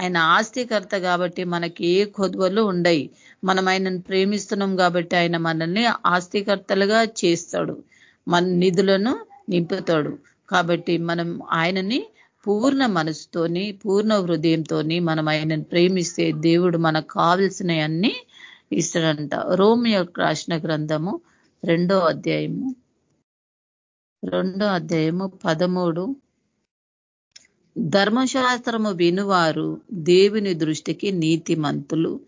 S4: ఆయన ఆస్తికర్త కాబట్టి మనకి ఏ కొద్వలు ఉండయి. మనం ఆయనను ప్రేమిస్తున్నాం కాబట్టి ఆయన మనల్ని ఆస్తికర్తలుగా చేస్తాడు. మన నిధులను నింపుతాడు. కాబట్టి మనం ఆయనని పూర్ణ మనసుతోని పూర్ణ హృదయంతోని మనం ఆయనను ప్రేమిస్తే దేవుడు మనకు కావలసినవన్నీ ఇస్తాడంట. రోమి యొక్క రాసిన గ్రంథము రెండో అధ్యాయము. రెండో అధ్యాయము పదమూడు. ధర్మశాస్త్రము వినువారు దేవుని దృష్టికి నీతిమంతులు.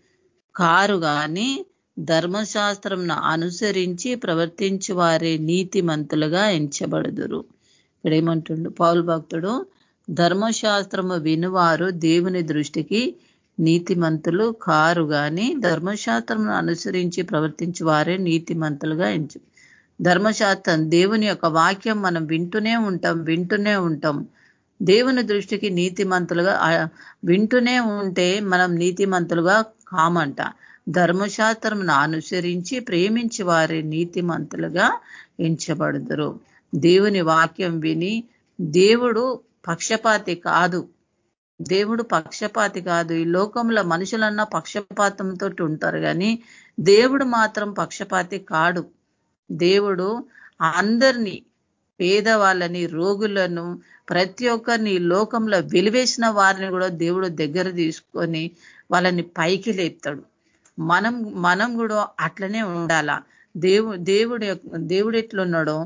S4: కారు గాని ధర్మశాస్త్రంను అనుసరించి ప్రవర్తించి వారే నీతిమంతులుగా ఎంచబడుదురు. ఇక్కడ ఏమంటుండు? పౌల్ భక్తుడు ధర్మశాస్త్రము వినువారు దేవుని దృష్టికి నీతిమంతులు కారు గాని ధర్మశాస్త్రమును అనుసరించి ప్రవర్తించి వారే నీతిమంతులుగా ఎంచు. ధర్మశాస్త్రం దేవుని యొక్క వాక్యం మనం వింటూనే ఉంటాం వింటూనే ఉంటాం. దేవుని దృష్టికి నీతిమంతులుగా వింటూనే ఉంటే మనం నీతిమంతులుగా కామంట. ధర్మశాస్త్రమును అనుసరించి ప్రేమించి వారి నీతిమంతులుగా ఎంచబడదురు. దేవుని వాక్యం విని దేవుడు పక్షపాతి కాదు. దేవుడు పక్షపాతి కాదు. ఈ లోకంలో మనుషులన్నా పక్షపాతంతో ఉంటారు కానీ దేవుడు మాత్రం పక్షపాతి కాడు. దేవుడు అందరినీ పేదవాళ్ళని రోగులను ప్రతి ఒక్కరిని లోకంలో వెలివేసిన వారిని కూడా దేవుడు దగ్గర తీసుకొని వాళ్ళని పైకి లేపుతాడు. మనం మనం కూడా అట్లనే ఉండాలా? దేవు దేవుడు దేవుడు ఎట్లున్నాడో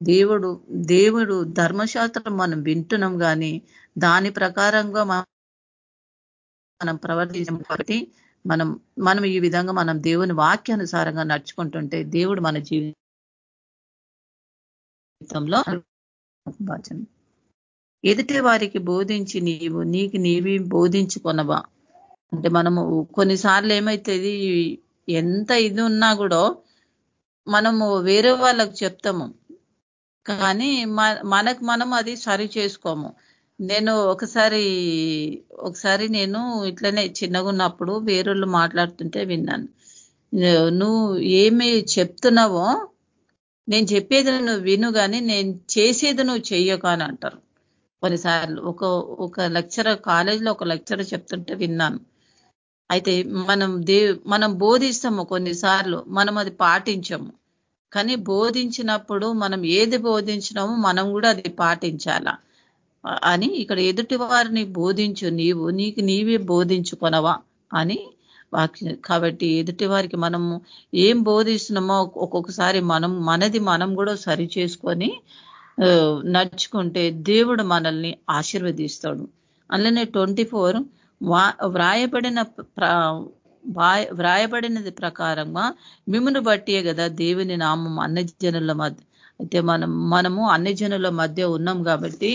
S4: దేవుడు దేవుడు ధర్మశాస్త్రం మనం వింటున్నాం కానీ దాని ప్రకారంగా మనం ప్రవర్తించాం కాబట్టి మనం మనం ఈ విధంగా మనం దేవుని వాక్యానుసారంగా నడుచుకుంటుంటే దేవుడు మన జీవితంలో ఎదుటి వారికి బోధించి నీవు నీకు నీవి బోధించుకొనవా? అంటే మనము కొన్నిసార్లు ఏమవుతుంది ఎంత ఇది ఉన్నా కూడా మనము వేరే వాళ్ళకు చెప్తాము. కానీ మనకు మనం అది సరి చేసుకోము. నేను ఒకసారి ఒకసారి నేను ఇట్లనే చిన్నగా ఉన్నప్పుడు వేరేళ్ళు మాట్లాడుతుంటే విన్నాను. నువ్వు ఏమి చెప్తున్నావో నేను చెప్పేది నువ్వు విను కానీ నేను చేసేది నువ్వు చెయ్యక అని అంటారు. కొన్నిసార్లు ఒక ఒక లెక్చరర్ కాలేజీలో ఒక లెక్చరర్ చెప్తుంటే విన్నాను. అయితే మనం దే మనం బోధిస్తాము కొన్నిసార్లు మనం అది పాటించము. కానీ బోధించినప్పుడు మనం ఏది బోధించినామో మనం కూడా అది పాటించాలా? అని ఇక్కడ ఎదుటి వారిని బోధించు నీవు నీకు నీవే బోధించుకొనవా? అని వాక్యం. కాబట్టి ఎదుటి వారికి మనము ఏం బోధిస్తున్నామో ఒక్కొక్కసారి మనం మనది మనం కూడా సరి చేసుకొని నడుచుకుంటే దేవుడు మనల్ని ఆశీర్వదిస్తాడు. అందులోనే ట్వంటీ ఫోర్ వ్రాయబడిన వ్రాయబడినది ప్రకారంగా మిమ్మను బట్టియే కదా దేవుని నామం అన్ని జనుల మధ్య అయితే మనం మనము అన్ని జనుల మధ్య ఉన్నాం కాబట్టి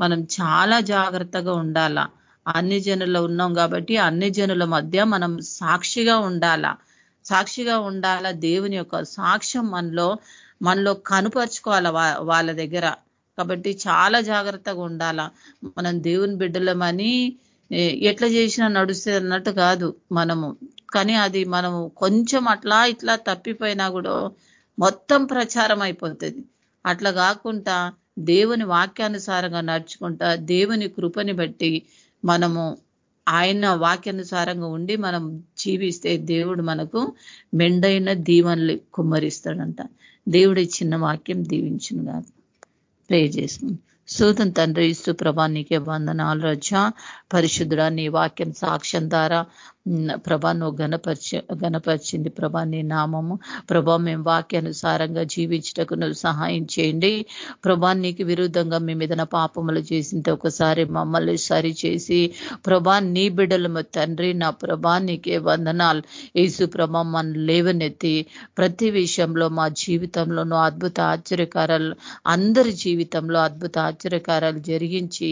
S4: మనం చాలా జాగ్రత్తగా ఉండాలా. అన్ని జనుల్లో ఉన్నాం కాబట్టి అన్ని జనుల మధ్య మనం సాక్షిగా ఉండాలా. సాక్షిగా ఉండాలా దేవుని యొక్క సాక్ష్యం మనలో మనలో కనుపరుచుకోవాలా వాళ్ళ దగ్గర. కాబట్టి చాలా జాగ్రత్తగా ఉండాలా. మనం దేవుని బిడ్డలమని ఎట్లా చేసినా నడుస్తే అన్నట్టు కాదు మనము. కానీ అది మనము కొంచెం అట్లా ఇట్లా తప్పిపోయినా కూడా మొత్తం ప్రచారం అయిపోతుంది. అట్లా కాకుండా దేవుని వాక్యానుసారంగా నడుచుకుంటా దేవుని కృపని బట్టి మనము ఆయన వాక్యానుసారంగా ఉండి మనం జీవిస్తే దేవుడు మనకు మెండైన దీవెనలు కుమ్మరిస్తాడంట. దేవుడి చిన్న వాక్యం దీవించును కాదు ప్రే చేసుకుని సూతం తండ్రి ఇసు ప్రభా నీకే వందనాలు రజ. పరిశుద్ధుడ నీ వాక్యం సాక్ష్యం ద్వారా ప్రభా నువ్వు గణపరిచి గణపరిచింది ప్రభా నీ నామము. ప్రభా మేము వాక్యానుసారంగా జీవించటకు నువ్వు సహాయం చేయండి. ప్రభా నీకు విరుద్ధంగా మేము ఏదైనా పాపములు చేసింటే ఒకసారి మమ్మల్ని సరి చేసి ప్రభా నీ బిడ్డలము తండ్రి నా ప్రభా నీకే వందనాలు. యేసు ప్రభా మన లేవనెత్తి ప్రతి విషయంలో మా జీవితంలోనూ అద్భుత ఆశ్చర్యకారాలు అందరి జీవితంలో అద్భుత ఆశ్చర్యకారాలు జరిగించి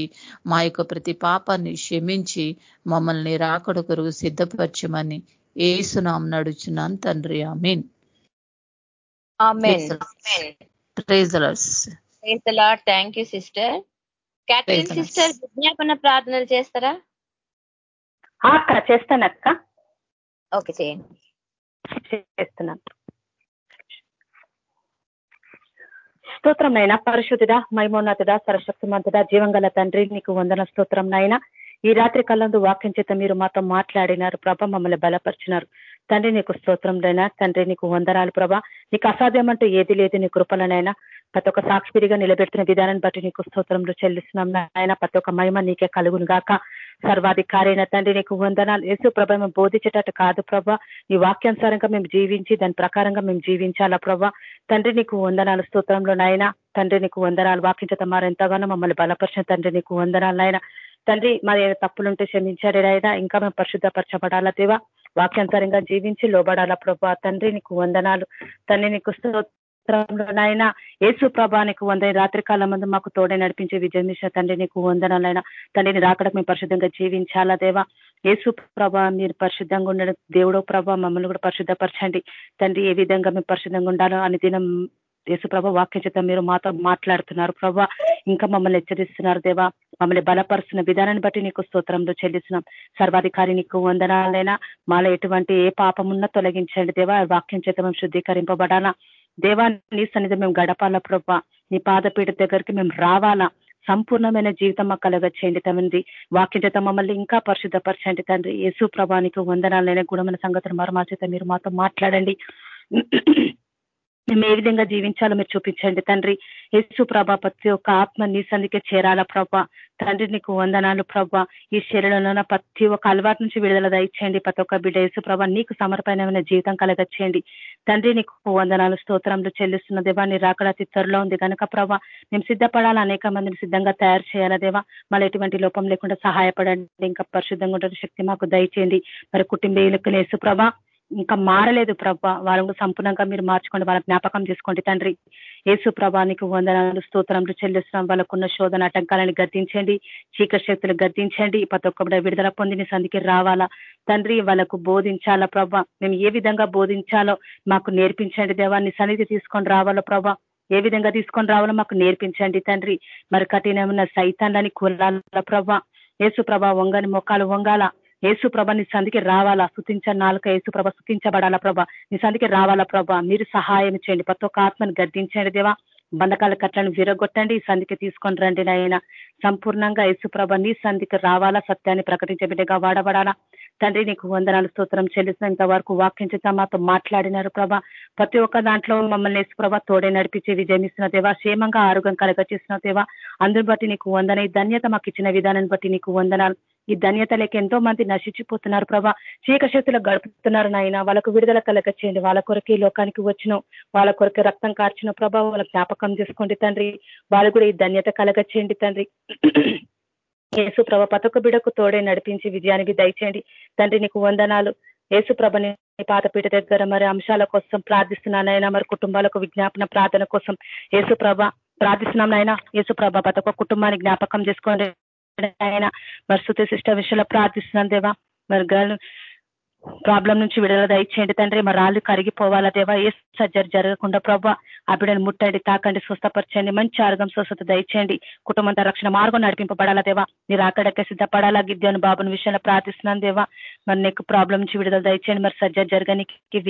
S4: మా యొక్క ప్రతి పాపాన్ని క్షమించి మమ్మల్ని రాకడ కొరకు సిద్ధపరచమని ఏసునాం నడుచున్నాను తండ్రి. Amen.
S1: Thank you sister. Catherine sister విజ్ఞాపన ప్రార్థనలు చేస్తారా?
S5: అక్క చేస్తానక్క
S1: ఓకే చేయండి.
S5: చేస్తున్నాను. స్తోత్రం నైనా పరిశుద్ధుడ మైమోన్నతుడ సరశక్తిమంతుడ జీవంగల తండ్రి నీకు వందన స్తోత్రం నైనా ఈ రాత్రి కళ్ళందు వాక్యం చేత మీరు మాతో మాట్లాడినారు. ప్రభ మమ్మల్ని బలపరిచినారు. తండ్రి నీకు స్తోత్రంలైనా తండ్రి నీకు వందనాలు ప్రభా. నీకు అసాధ్యం అంటూ ఏది లేదు నీ కృపలనైనా ప్రతి ఒక్క సాక్షిగా నిలబెడుతున్న విధానాన్ని బట్టి నీకు స్తోత్రంలో చెల్లిస్తున్నాం ప్రతి ఒక్క మహిమ నీకే కలుగును గాక. సర్వాధికారి అయిన తండ్రి నీకు వందనాలు. యేసు ప్రభ మేము బోధించేటట్టు కాదు ప్రభ. నీ వాక్యానుసారంగా మేము జీవించి దాని ప్రకారంగా మేము జీవించాలా ప్రభ. తండ్రి నీకు వందనాలు స్తోత్రంలో నాయన. తండ్రి నీకు వందనాలు. వాక్యం మారు ఎంతగానో మమ్మల్ని బలపరిచిన తండ్రి నీకు వందనాలు నాయన. తండ్రి మరి తప్పులుంటే క్షమించాడు ఆయన ఇంకా మేము పరిశుద్ధపరచబడాలా దేవా. వాక్యాంతరంగా జీవించి లోబడాలా ప్రభా. తండ్రి నీకు వందనాలు. తండ్రి నీకు నాయన. యేసు ప్రభా నీకు వంద రాత్రి కాలం మాకు తోడే నడిపించే విజయం ఇచ్చిన తండ్రి నీకు వందనాలైనా తండ్రిని రాకడకు మేము పరిశుద్ధంగా జీవించాలా దేవా. యేసు ప్రభా మీరు పరిశుద్ధంగా ఉండడం. దేవుడో ప్రభా మమ్మల్ని కూడా పరిశుద్ధపరచండి. తండ్రి ఏ విధంగా మేము పరిశుద్ధంగా ఉండాలో అని దినం యేసు ప్రభ వాక్య చేత మీరు మాతో మాట్లాడుతున్నారు ప్రభా. ఇంకా మమ్మల్ని హెచ్చరిస్తున్నారు దేవా. మమ్మల్ని బలపరుస్తున్న విధానాన్ని బట్టి నీకు స్తోత్రంలో చెల్లిస్తున్నాం. సర్వాధికారి నీకు వందనాలైనా. మాలో ఎటువంటి ఏ పాపమున్నా తొలగించండి దేవా. వాక్యం చేత మేము శుద్ధీకరింపబడాలా. దేవా నీ సన్నిధి మేము గడపాలా ప్రభా. నీ పాదపీఠ దగ్గరికి మేము రావాలా. సంపూర్ణమైన జీవితం మాకు కలగ చేయండి తండ్రి వాక్యం చేత మమ్మల్ని ఇంకా పరిశుద్ధపరచండి తండ్రి. యేసు ప్రభానికి వందనాలైన. గుణమైన సంగతులు మరమా చేత మీరు మాతో మాట్లాడండి. మేము ఏ విధంగా జీవించాలో మీరు చూపించండి. తండ్రి యేసు ప్రభ ప్రతి ఒక్క ఆత్మ నీ సందికే చేరాల ప్రభ. తండ్రి నీకు వందనాలు ప్రభ. ఈ శరీరంలో ప్రతి ఒక్క అలవాటు నుంచి విడుదల దయచేయండి. ప్రతి ఒక్క బిడ్డ యేసు ప్రభ నీకు సమర్పణమైన జీవితం కలగచ్చేయండి తండ్రి నీకు వందనాలు స్తోత్రంలో చెల్లిస్తున్న దేవా నీ రాకడ త్వరలో ఉంది. కనుక ప్రభ మేము సిద్ధపడాలి? అనేక మందిని సిద్ధంగా తయారు చేయాలా దేవా? మళ్ళీ ఎటువంటి లోపం లేకుండా సహాయపడండి. ఇంకా పరిశుద్ధంగా ఉండే శక్తి మాకు దయచేయండి. మరి కుటుంబీయులకు యేసు ప్రభ ఇంకా మారలేదు ప్రభా. వాళ్ళకు సంపూర్ణంగా మీరు మార్చుకోండి వాళ్ళ జ్ఞాపకం చేసుకోండి. తండ్రి యేసు ప్రభానికి వందనాలు స్తోత్రంలో చెల్లిస్తున్నాం. వాళ్ళకున్న శోధన ఆటంకాలను గద్దించండి చీకటి శక్తులు గద్దించండి. ప్రతి ఒక్క విడుదల పొందిన సందికి రావాలా? తండ్రి వాళ్ళకు బోధించాలా ప్రభా? మేము ఏ విధంగా బోధించాలో మాకు నేర్పించండి దేవాన్ని సన్నిధి తీసుకొని రావాలో ప్రభా? ఏ విధంగా తీసుకొని రావాలో మాకు నేర్పించండి తండ్రి. మరి కఠినమైన సైతాన్ని కులాల ప్రభా? యేసు ప్రభా వంగని మొక్కలు వంగాల? యేసు ప్రభ నీ రావాలా? సుతించ నాలుక యేసు ప్రభ సుతించబడాలా ప్రభ? నీ రావాలా ప్రభ? మీరు సహాయం చేయండి. ప్రతి ఒక్క ఆత్మను గద్దించండి దేవా. బంధకాల కట్లను విరగొట్టండి. ఈ సంధికి తీసుకొని రండి నాయన. సంపూర్ణంగా యేసుప్రభ నీ సంధికి రావాలా? సత్యాన్ని ప్రకటించే బిడ్డగా వాడబడాలా? తండ్రి నీకు వందనాలు స్తోత్రం చెల్లిస్తున్న. ఇంతవరకు వాక్యం చేత మాతో మాట్లాడినారు ప్రభ. ప్రతి ఒక్క దాంట్లో మమ్మల్ని యేసుప్రభ తోడే నడిపించే విజయం ఇస్తున్న దేవా. క్షేమంగా ఆరోగ్యం కలగచేసిన దేవా. అందుని బట్టి నీకు వందన ధన్యత మాకు ఇచ్చిన విధానాన్ని బట్టి నీకు వందనాలు. ఈ ధన్యత లేక ఎంతో మంది నశించిపోతున్నారు ప్రభా. చీకశక్తులు గడుపుతున్నారు నాయన. వాళ్ళకు విడుదల కలగ చేయండి. వాళ్ళ కొరకే లోకానికి వచ్చిన. వాళ్ళ కొరకే రక్తం కార్చిన ప్రభా. వాళ్ళ జ్ఞాపకం చేసుకోండి తండ్రి. వాళ్ళు కూడా ఈ ధన్యత కలగ చేయండి తండ్రి. యేసు ప్రభ పతక బిడకు తోడే నడిపించి విజయానికి దయచేయండి. తండ్రి నీకు వందనాలు. యేసు ప్రభని పాతపీట దగ్గర మరి అంశాల కోసం ప్రార్థిస్తున్నానైనా మరి కుటుంబాలకు విజ్ఞాపన ప్రార్థన కోసం యేసు ప్రభ ప్రార్థిస్తున్నాం నాయన. యేసు ప్రభ ప్రతి కుటుంబాన్ని జ్ఞాపకం చేసుకోండి. ఆయన మరి శృతి శిష్ట విషయంలో ప్రార్థిస్తున్నాను దేవా. మరి గర్ల్ ప్రాబ్లం నుంచి విడుదల దయచేయండి తండ్రి. మా రాళ్ళు కరిగిపోవాలా దేవా. ఏ సర్జరీ జరగకుండా ప్రభా ఆ బిడ్డను ముట్టండి తాకండి స్వస్థపరచండి. మంచి ఆరోగ్యం స్వస్థత దయచేయండి. కుటుంబంతో రక్షణ మార్గం నడిపింపబడాలా దేవా. మీరు అక్కడికే సిద్ధపడాలా గిద్దాను బాబుని విషయంలో ప్రార్థిస్తున్నాను దేవా. మరి నీకు ప్రాబ్లం నుంచి విడుదల దయచేయండి. మరి సర్జరీ జరగనికి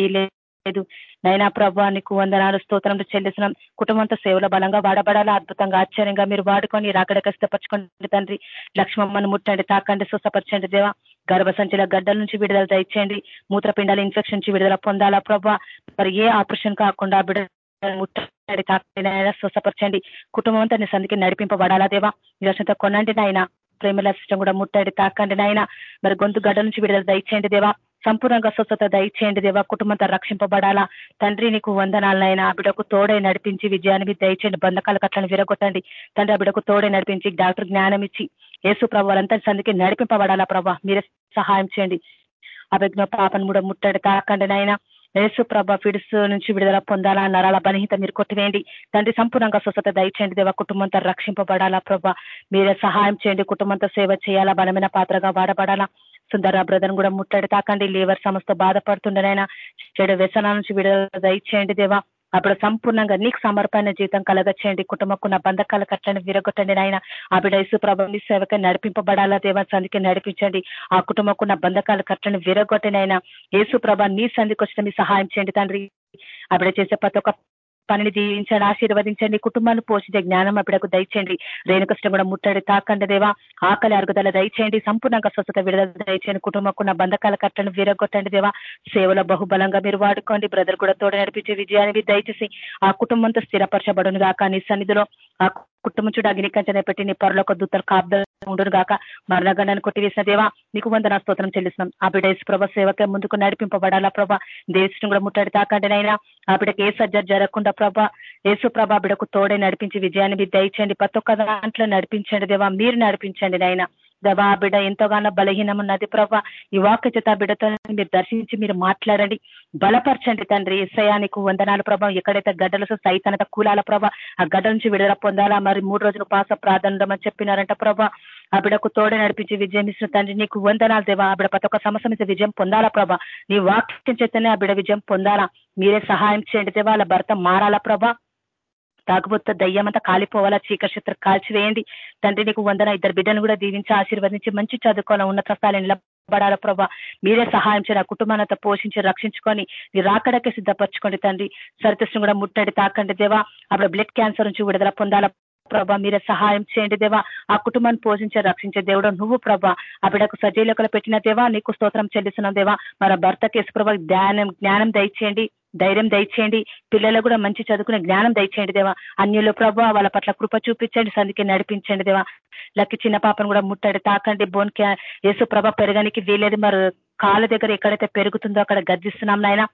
S5: లేదు నైనా ప్రభా నీకు వందనాలు స్తోత్రం చెల్లిస్తున్నాం. కుటుంబంతో సేవల బలంగా వాడబడాలా? అద్భుతంగా ఆశ్చర్యంగా మీరు వాడుకొని రాకడక స్థపరచుకోండి తండ్రి. లక్ష్మమ్మను ముట్టండి తాకండి స్వస్థపరచండి దేవా. గర్భసంచుల గడ్డల నుంచి విడుదల దయచేయండి. మూత్రపిండాల ఇన్ఫెక్షన్ నుంచి విడుదల పొందాలా ప్రభా? మరి ఏ ఆపరేషన్ కాకుండా బిడ్డ ముట్టండి తాకండి స్వస్థపరచండి. కుటుంబం అంతా నీ సందికి నడిపింపబడాలా దేవా? నిరసనతో కొనండి నాయన ప్రేమల సిస్టం కూడా ముట్టండి తాకండి నాయన మరి గొంతు గడ్డ నుంచి విడుదల దయచేయండి దేవా. సంపూర్ణంగా స్వస్థత దయచేయండి దేవా కుటుంబంతో రక్షింపబడాలా. తండ్రి నీకు వందనాలనైనా ఆ బిడకు తోడే నడిపించి విజయాన్ని మీరు దయచేయండి. బంధకాల కట్లను విరగొట్టండి. తండ్రి ఆ బిడకు తోడే నడిపించి డాక్టర్ జ్ఞానం ఇచ్చి యేసు ప్రభు వాళ్ళంతా సందికి నడిపింపబడాలా ప్రభా. మీరే సహాయం చేయండి. అభిజ్ఞ పాపను కూడా ముట్టడి తాకండి నాయన. యేసు ప్రభ ఫిడ్స్ నుంచి విడుదల పొందాలా నరాల బలహీత మీరు కొట్టివేయండి. తండ్రి సంపూర్ణంగా స్వస్థత దయచేయండి దేవ కుటుంబంతో రక్షింపబడాలా ప్రభ. మీరే సహాయం చేయండి కుటుంబంతో సేవ చేయాలా బలమైన పాత్రగా వాడబడాలా. సుందర బ్రదర్ కూడా ముట్టడి తాకండి. లేవర్ సమస్త బాధపడుతుండేనైనా చెడు వ్యసనాల నుంచి విడుదల దయచేయండి దేవా. అప్పుడు సంపూర్ణంగా నీకు సమర్పణ జీవితం కలగచేయండి. కుటుంబకున్న బంధకాల కట్టని విరగొట్టండి నాయన. ఆ బిడ యేసు ప్రభ మీ సేవకి నడిపింపబడాలా దేవా? సంధికి నడిపించండి. ఆ కుటుంబకున్న బంధకాల కట్టని విరగొట్టనైనా యేసు ప్రభ నీ సంధికి వచ్చిన మీ సహాయం చేయండి తండ్రి. అప్పుడే చేసే ప్రతి ఒక్క పనిని దీవించండి ఆశీర్వదించండి కుటుంబాన్ని పోషించే జ్ఞానం అప్పుడకు దయచేయండి. రేణుకష్టం కూడా ముట్టడి తాకండి దేవా. ఆకలి అరుగుదల దయచేయండి సంపూర్ణంగా స్వస్థత విడుదల దయచేయండి. కుటుంబకున్న బంధకాల కట్టను విరగొట్టండి దేవా. సేవలో బహుబలంగా మీరు వాడుకోండి. బ్రదర్ కూడా తోడు నడిపించే విజయాన్ని దయచేసి ఆ కుటుంబంతో స్థిరపరచబడును గాక నీ సన్నిధిలో ఆ కుటుంబం చూడ అగ్నికంచనే పెట్టి నీ పరలోక దూతలు కాపుదల ఉండును గాక. మరణగండాన్ని కొట్టివేసిన దేవా నీకు వందన స్తోత్రం చెల్లిస్తున్నాం. ఆ బిడ్డ ప్రభ సేవకే ముందుకు నడిపింపబడాలా ప్రభా. దేశం కూడా ముట్టడి తాకండి నైనా ఆ బిడ్డకి ఏ సజ్జర్ జరగకుండా ప్రభా. యేసు ప్రభా బిడకు తోడే నడిపించి విజయాన్ని మీరు దయచేయండి. ప్రతి ఒక్క దాంట్లో నడిపించండి దేవా మీరు నడిపించండి నాయన. దేవా బిడ్డ ఎంతగానో బలహీనం ఉన్నది. ప్రభా ఈ వాక్య చేత బిడ్డతో మీరు దర్శించి మీరు మాట్లాడండి. బలపరచండి తండ్రి. ఇసయానికి వందనాలు ప్రభావం ఎక్కడైతే గడ్డలు సైతనత కూలాల ప్రభా ఆ గడ్డ నుంచి విడుదల పొందాలా? మరి మూడు రోజులు పాస ప్రార్థన చెప్పినారంట ప్రభా. ఆ బిడకు తోడే నడిపించి విజయం ఇస్తున్న తండ్రి నీకు వందనాలు దేవా. ఆ బిడ ప్రతి ఒక్క సమస్య మీద విజయం పొందాలా ప్రభా? నీ వాక్యం చేతనే ఆ బిడ విజయం పొందాలా? మీరే సహాయం చేయండి దేవా. వాళ్ళ భర్త మారాలా ప్రభా? తాగుబోత దయ్యమంతా కాలిపోవాలా? చీకశత్రు కాల్చివేయండి తండ్రి నీకు వందన. ఇద్దరు బిడ్డను కూడా దీవించి ఆశీర్వదించి మంచి చదువుకోవాలా? ఉన్నత స్థాయిలో నిలబడాల ప్రభా? మీరే సహాయం చేయాలి? ఆ కుటుంబానంతా పోషించి రక్షించుకొని నీ రాకడకే సిద్ధపరచుకోండి తండ్రి. సరితృష్ణ కూడా ముట్టడి తాకండి దేవా. అప్పుడు బ్లడ్ క్యాన్సర్ నుంచి విడుదల పొందాల ప్రభా? మీరే సహాయం చేయండి దేవా. ఆ కుటుంబాన్ని పోషించే రక్షించే దేవుడు నువ్వు ప్రభా. ఆ బిడకు సజీలకలు పెట్టిన దేవా. నీకు స్తోత్రం చెల్లిస్తున్నాం దేవా. మన భర్త కేసు ప్రభా జ్ఞానం జ్ఞానం దయచేయండి. ధైర్యం దయచేయండి. పిల్లలకు కూడా మంచి చదువుకునే జ్ఞానం దయచేయండి దేవా. అన్యుల ప్రభావ వాళ్ళ పట్ల కృప చూపించండి సందికి నడిపించండి దేవా. లక్కి చిన్న పాపను కూడా ముట్టడి తాకండి బోన్ యేసు ప్రభ పెరగనికి వీలేదు మరి కాళ్ళ దగ్గర ఎక్కడైతే పెరుగుతుందో అక్కడ గర్జిస్తున్నాం నాయన.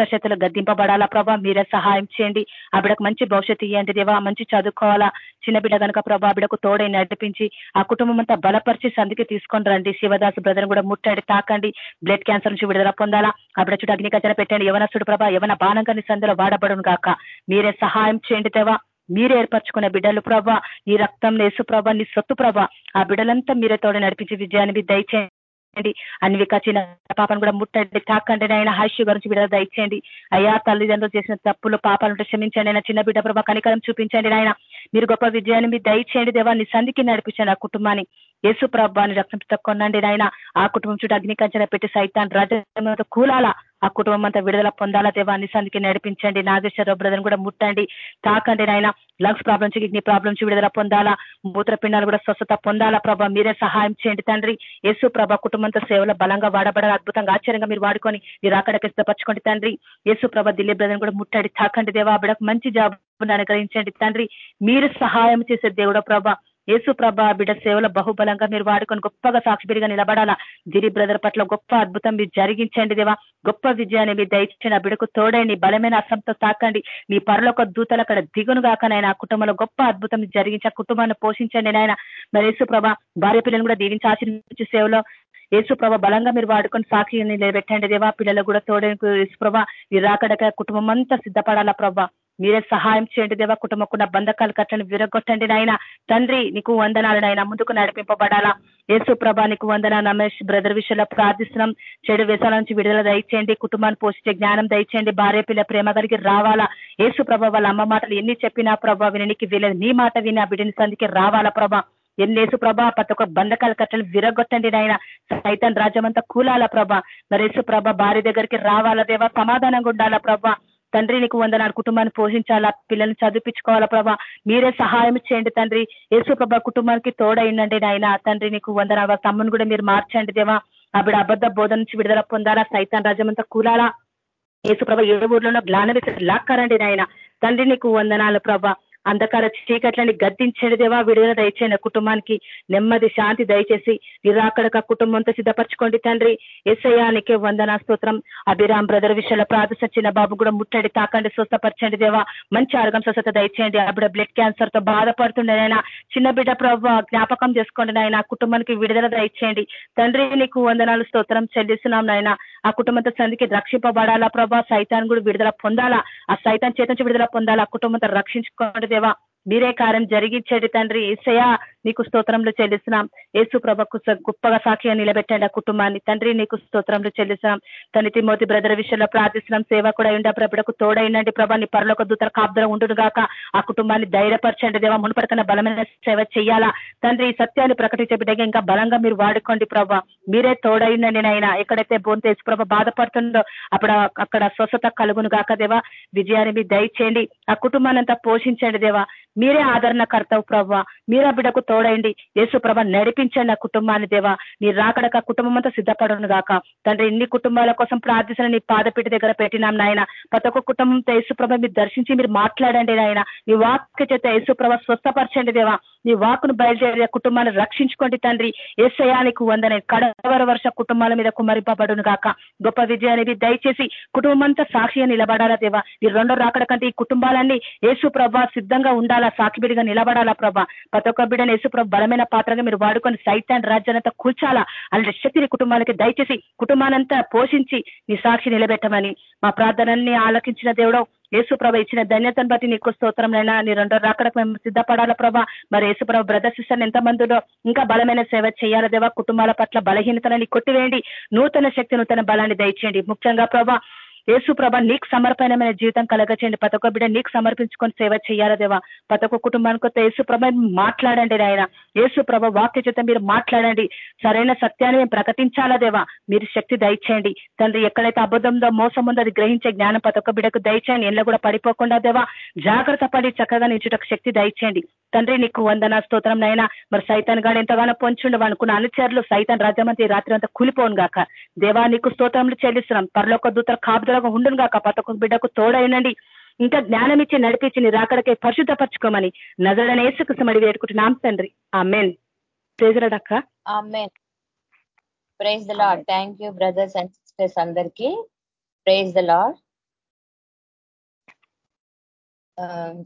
S5: చేతులు గద్దింపబడాలా ప్రభా? మీరే సహాయం చేయండి. ఆ బిడకు మంచి భవిష్యత్తు ఇవ్వండి దేవా. మంచి చదువుకోవాలా. చిన్న బిడ్డ కనుక ప్రభా బిడకు తోడై నడిపించి ఆ కుటుంబం అంతా బలపరిచి సందికి తీసుకొని రండి. శివదాస్ బ్రదర్ కూడా ముట్టండి తాకండి. బ్లడ్ క్యాన్సర్ నుంచి విడుదల పొందాలా. ఆ బిడ చుట్టూ అగ్నికచన పెట్టండి. యవనస్తుడు ప్రభా యవన బాణంగా సందులో వాడబడును కాక మీరే సహాయం చేయండి దేవా. మీరు ఏర్పరచుకున్న బిడ్డలు ప్రభా. నీ రక్తం నేసు ప్రభా నీ సొత్తు ప్రభా. ఆ బిడ్డలంతా మీరే తోడ నడిపించి విజయాన్ని దయచేయండి దయచేయండి. అన్ని వికచిన పాపను కూడా ముట్టండి. తాకండి ఆయన హాష్యూ గురించి విడుదల దయచేయండి. అయ్యా తల్లిదండ్రులు చేసిన తప్పులు పాపాలను క్షమించండి ఆయన చిన్న బిడ్డ ప్రభా కనికరం చూపించండి నాయన. మీరు గొప్ప విజయాన్ని మీరు దయచేయండి దేవా. సంధికి నడిపించండి ఆ కుటుంబాన్ని. యేసు ప్రభాని రక్తంతో కొనండి నాయన. ఆ కుటుంబం చుట్టూ అగ్నికంచన పెట్టి సైతాన్ రాజ్యంతో కూలాలా ఆ కుటుంబం అంతా విడుదల పొందాలా దేవా నిశానికి సంధికి నడిపించండి. నాగేశ్వర బ్రదర్ కూడా ముట్టండి. తాకండి నాయన. లంగ్స్ ప్రాబ్లమ్స్ కిడ్నీ ప్రాబ్లమ్స్ విడుదల పొందాలా. మూత్రపిండాలు కూడా స్వస్థత పొందాలా ప్రభా. మీరే సహాయం చేయండి తండ్రి. యేసు ప్రభా కుటుంబంతో సేవలో బలంగా వాడబడాలి. అద్భుతంగా ఆశ్చర్యంగా మీరు వాడుకొని మీరు అక్కడికి సిద్ధపరచుకోండి తండ్రి. యేసు ప్రభ దిల్లీ బ్రదర్ కూడా ముట్టండి. తాకండి దేవా. బిడకు మంచి జాబ్ అనుగ్రహించండి తండ్రి. మీరు సహాయం చేసే దేవుడ ప్రభ. యేసు ప్రభ బిడ్డ సేవల బహుబలంగా మీరు వాడుకొని గొప్పగా సాక్షిబిరిగా నిలబడాలా? గిరి బ్రదర్ పట్ల గొప్ప అద్భుతం మీరు జరిగించండి దేవా. గొప్ప విజయాన్ని మీరు దయచిన బిడకు తోడండి బలమైన అసంతో తాకండి. మీ పరలోక దూతలు అక్కడ దిగును కాక నాయన. ఆ కుటుంబంలో గొప్ప అద్భుతం జరిగించి ఆ కుటుంబాన్ని పోషించండి నాయన. మరి యేసు ప్రభ భార్య పిల్లలు కూడా దీవించి ఆశీర్వించి సేవలో యేసు ప్రభ బలంగా మీరు వాడుకొని సాక్షి నిలబెట్టండి దేవా. పిల్లలు కూడా తోడే యేసు ప్రభా మీరు రాకడక కుటుంబం అంతా సిద్ధపడాలా ప్రభా. మీరే సహాయం చేయండి దేవా. కుటుంబకున్న బంధకాలు కట్టని విరగొట్టండి నాయన. తండ్రి నీకు వందనాలు నాయన. ముందుకు నడిపింపబడాలా. యేసు ప్రభా నీకు వందన రమేష్ బ్రదర్ విషయంలో ప్రార్థిస్తున్నాం. చెడు వ్యసనాల నుంచి విడుదల దయచేయండి. కుటుంబాన్ని పోషించే జ్ఞానం దయచేయండి. భార్య పిల్ల ప్రేమ కలిగి రావాలా. యేసు ప్రభా వాళ్ళ అమ్మ మాటలు ఎన్ని చెప్పినా ప్రభా విననికి వీలేదు. నీ మాట విని ఆ బిడ్డని సందికి రావాలా ప్రభా. ఎన్నేసు ప్రభా ప్రతి ఒక్క బంధకాల కట్టలు విరగొట్టండి నాయన. సైతం రాజ్యమంతా కూలాల ప్రభా. మరేసు ప్రభ భార్య దగ్గరికి రావాలా దేవా? సమాధానంగా ఉండాలా ప్రభా? తండ్రి నీకు వందనాలు. కుటుంబాన్ని పోషించాలా? పిల్లల్ని చదివించుకోవాలా? ప్రభా మీరే సహాయం చేయండి తండ్రి. యేసు ప్రభ కుటుంబానికి తోడైండండి నాయన. తండ్రి నీకు వందనాలు. తమ్ముని కూడా మీరు మార్చండి దేవా. ఆవిడ అబద్ధ బోధన నుంచి విడుదల పొందాలా? సైతాన్ రాజ్యమంతా కూలాలా? యేసు ప్రభ ఏ ఊర్లోనో జ్ఞాన విషయం లాక్కరండి నాయన. తండ్రి నీకు వందనాలు ప్రభా. అంధకార చీకట్లని గద్దించండి దేవా విడుదల దయచేయండి. కుటుంబానికి నెమ్మది శాంతి దయచేసి నిరాకడక కుటుంబంతో సిద్ధపరచుకోండి తండ్రి. ఎస్ఐయానికే వందనా స్తోత్రం. అభిరామ్ బ్రదర్ విషయంలో ప్రార్థన చిన్న బాబు కూడా ముట్టడి తాకండి స్వస్థపరచండి దేవా. మంచి ఆరోగ్యం స్వస్థత దయచేయండి. ఆవిడ బ్లడ్ క్యాన్సర్తో బాధపడుతుండే నాయన. చిన్న బిడ్డ ప్రభు జ్ఞాపకం చేసుకోండి నాయన. కుటుంబానికి విడుదల దయచేయండి. తండ్రి నీకు వందనాలు స్తోత్రం చెల్లిస్తున్నాం నాయన. ఆ కుటుంబంతో సంధికి రక్షింపబడాలా ప్రభా? సైతాన్ కూడా విడుదల పొందాలా? ఆ సైతాన్ చేత నుంచి విడుదల పొందాలా? ఆ కుటుంబంతో రక్షించుకోండి దేవా. మీరే కార్యం జరిగించేది తండ్రి. ఏసయ నీకు స్తోత్రంలో చెల్లిస్తున్నాం. యేసు ప్రభకు గొప్పగా సాక్షిగా నిలబెట్టండి ఆ కుటుంబాన్ని. తండ్రి నీకు స్తోత్రంలో చెల్లిస్తున్నాం. తనిటి తిమోతి బ్రదర్ విషయంలో ప్రార్థిస్తున్నాం. సేవ కూడా ఉండే ప్రభుడకు తోడైందండి ప్రభా. నీ పరలోక దూతర కాపుదల ఉండును గాక. ఆ కుటుంబాన్ని ధైర్యపరచండి దేవా. మునుపటికన్నా బలమైన సేవ చేయాలా తండ్రి ఈ సత్యాన్ని ప్రకటించే బిడ్డగా ఇంకా బలంగా మీరు వాడుకోండి ప్రభా. మీరే తోడైందండి నాయన. ఎక్కడైతే బోన్ యేసు ప్రభ బాధపడుతుందో అప్పుడు అక్కడ స్వస్థత కలుగును గాక దేవా. విజయాన్ని మీ దయచేయండి. ఆ కుటుంబాన్ని అంతా పోషించండి దేవా. మీరే ఆదరణ కర్తవు ప్రభా మీరా బిడ్డకు తోడైండి. యేసు ప్రభ నడిపించండి ఆ కుటుంబాన్ని దేవా. నీ రాకడక కుటుంబం అంతా సిద్ధపడను గాక. తండ్రి ఇన్ని కుటుంబాల కోసం ప్రార్థించిన నీ పాదపీఠ దగ్గర పెట్టినాం నాయన. ప్రతి ఒక్క కుటుంబంతో యేసు ప్రభ మీరు దర్శించి మీరు మాట్లాడండి నాయన. నీ వాక్య చేత యేసు ప్రభ స్వస్థపరచండి దేవా. నీ వాకును బయలుదేరి కుటుంబాన్ని రక్షించుకోండి తండ్రి. ఏసయానికి వందనే కడవర వర్ష కుటుంబాల మీద కుమరింపబడును గాక. గొప్ప విజయానికి దయచేసి కుటుంబం సాక్షిగా నిలబడాలా దేవా. ఈ రెండో రాకడ కంటే ఈ కుటుంబాలన్నీ యేసు ప్రభ సిద్ధంగా ఉండాలా సాక్షిబిడిగా నిలబడాలా ప్రభా. ప్రతి ఒక్క బిడ్డను యేసు ప్రభ బలమైన పాత్రగా మీరు వాడుకొని సైతాన్ రాజ్యానంతా కూల్చాలా. అలాంటి శక్తిని కుటుంబాలకి దయచేసి కుటుంబానంతా పోషించి నీ సాక్షి నిలబెట్టమని మా ప్రార్థనల్ని ఆలకించిన దేవుడో యేసు ప్రభ ఇచ్చిన ధన్యతను బట్టి నీకు స్తోత్రంలైనా నీ రెండో రాకడకు మేము సిద్ధపడాల ప్రభా? మరి యేసు ప్రభ బ్రదర్ సిస్టర్ ఎంతమందిలో ఇంకా బలమైన సేవ చేయాల దేవా? కుటుంబాల పట్ల బలహీనతలని కొట్టివేయండి. నూతన శక్తి నూతన బలాన్ని దయచేయండి. ముఖ్యంగా ప్రభా యేసు ప్రభ నీకు సమర్పణమైన జీవితం కలగచేయండి. ప్రతి ఒక్క బిడ్డ నీకు సమర్పించుకొని సేవ చేయాలా దేవా? ప్రతి ఒక్క కుటుంబానికి కొత్త యేసు ప్రభ మాట్లాడండి ఆయన యేసు ప్రభ వాక్య చేత మీరు మాట్లాడండి. సరైన సత్యాన్ని మేము ప్రకటించాలా దేవా? మీరు శక్తి దయచేయండి. తండ్రి ఎక్కడైతే అబద్ధంలో మోసం ఉందో అది గ్రహించే జ్ఞానం ప్రతి ఒక్క బిడ్డకు దయచేయండి. ఎల్ల కూడా పడిపోకుండా దేవా జాగ్రత్త పడి చక్కగా నించుటకు శక్తి దయచేయండి. తండ్రి నీకు వందన స్తోత్రం నైనా మరి సైతాన్ గాడు ఎంతగానో పొంచుండు అనుకున్న అనుచరులు సైతాన్ రాజ్యమంతి రాత్రి అంతా కూలిపోను గాక. దేవా నీకు స్తోత్రములు చెల్లిస్తున్నాం. పరలోక దూతల కాపుదలకు ఉండును గాక. పతకు బిడ్డకు తోడైనండి. ఇంకా జ్ఞానం ఇచ్చి నడిపించి నీ రాకడకే పరిశుద్ధపరచుకోమని నజరడన ఏసుకు సమడి వేడుకుంటున్నాం తండ్రి. Amen ప్రేజరడక్క
S1: praise the lord thank you brothers and sisters అందరికీ. Praise the lord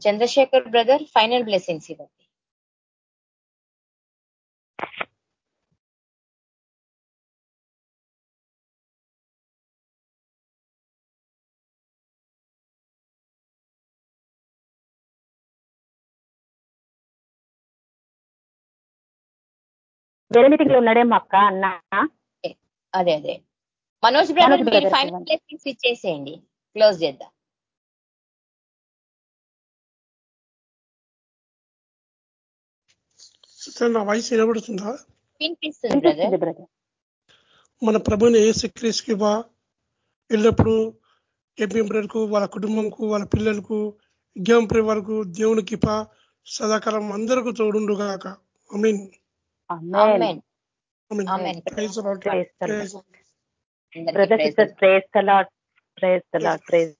S1: Chandrashekar brother final blessings ఇవ్వండి
S5: వేరే మీటింగ్లో ఉన్నాడేమో అక్క అన్న?
S1: అదే అదే. మనోజ్ బ్రదర్ మీరు ఫైనల్ బ్లెస్సింగ్స్ ఇచ్చేసేయండి. క్లోజ్ చేద్దాం.
S6: నా వయసు
S1: వినిపిస్తుంది బ్రదర్
S6: మన ప్రభుని ఏ క్రీస్తుకి బా ఎల్లప్పుడూ ఏపీఎం బ్రదర్కు వాళ్ళ కుటుంబంకు వాళ్ళ పిల్లలకు విజ్ఞాం వాళ్ళకు దేవునికి పా సదాకాలం అందరికీ తోడుండు గాక amen
S5: brother sister praise praise praise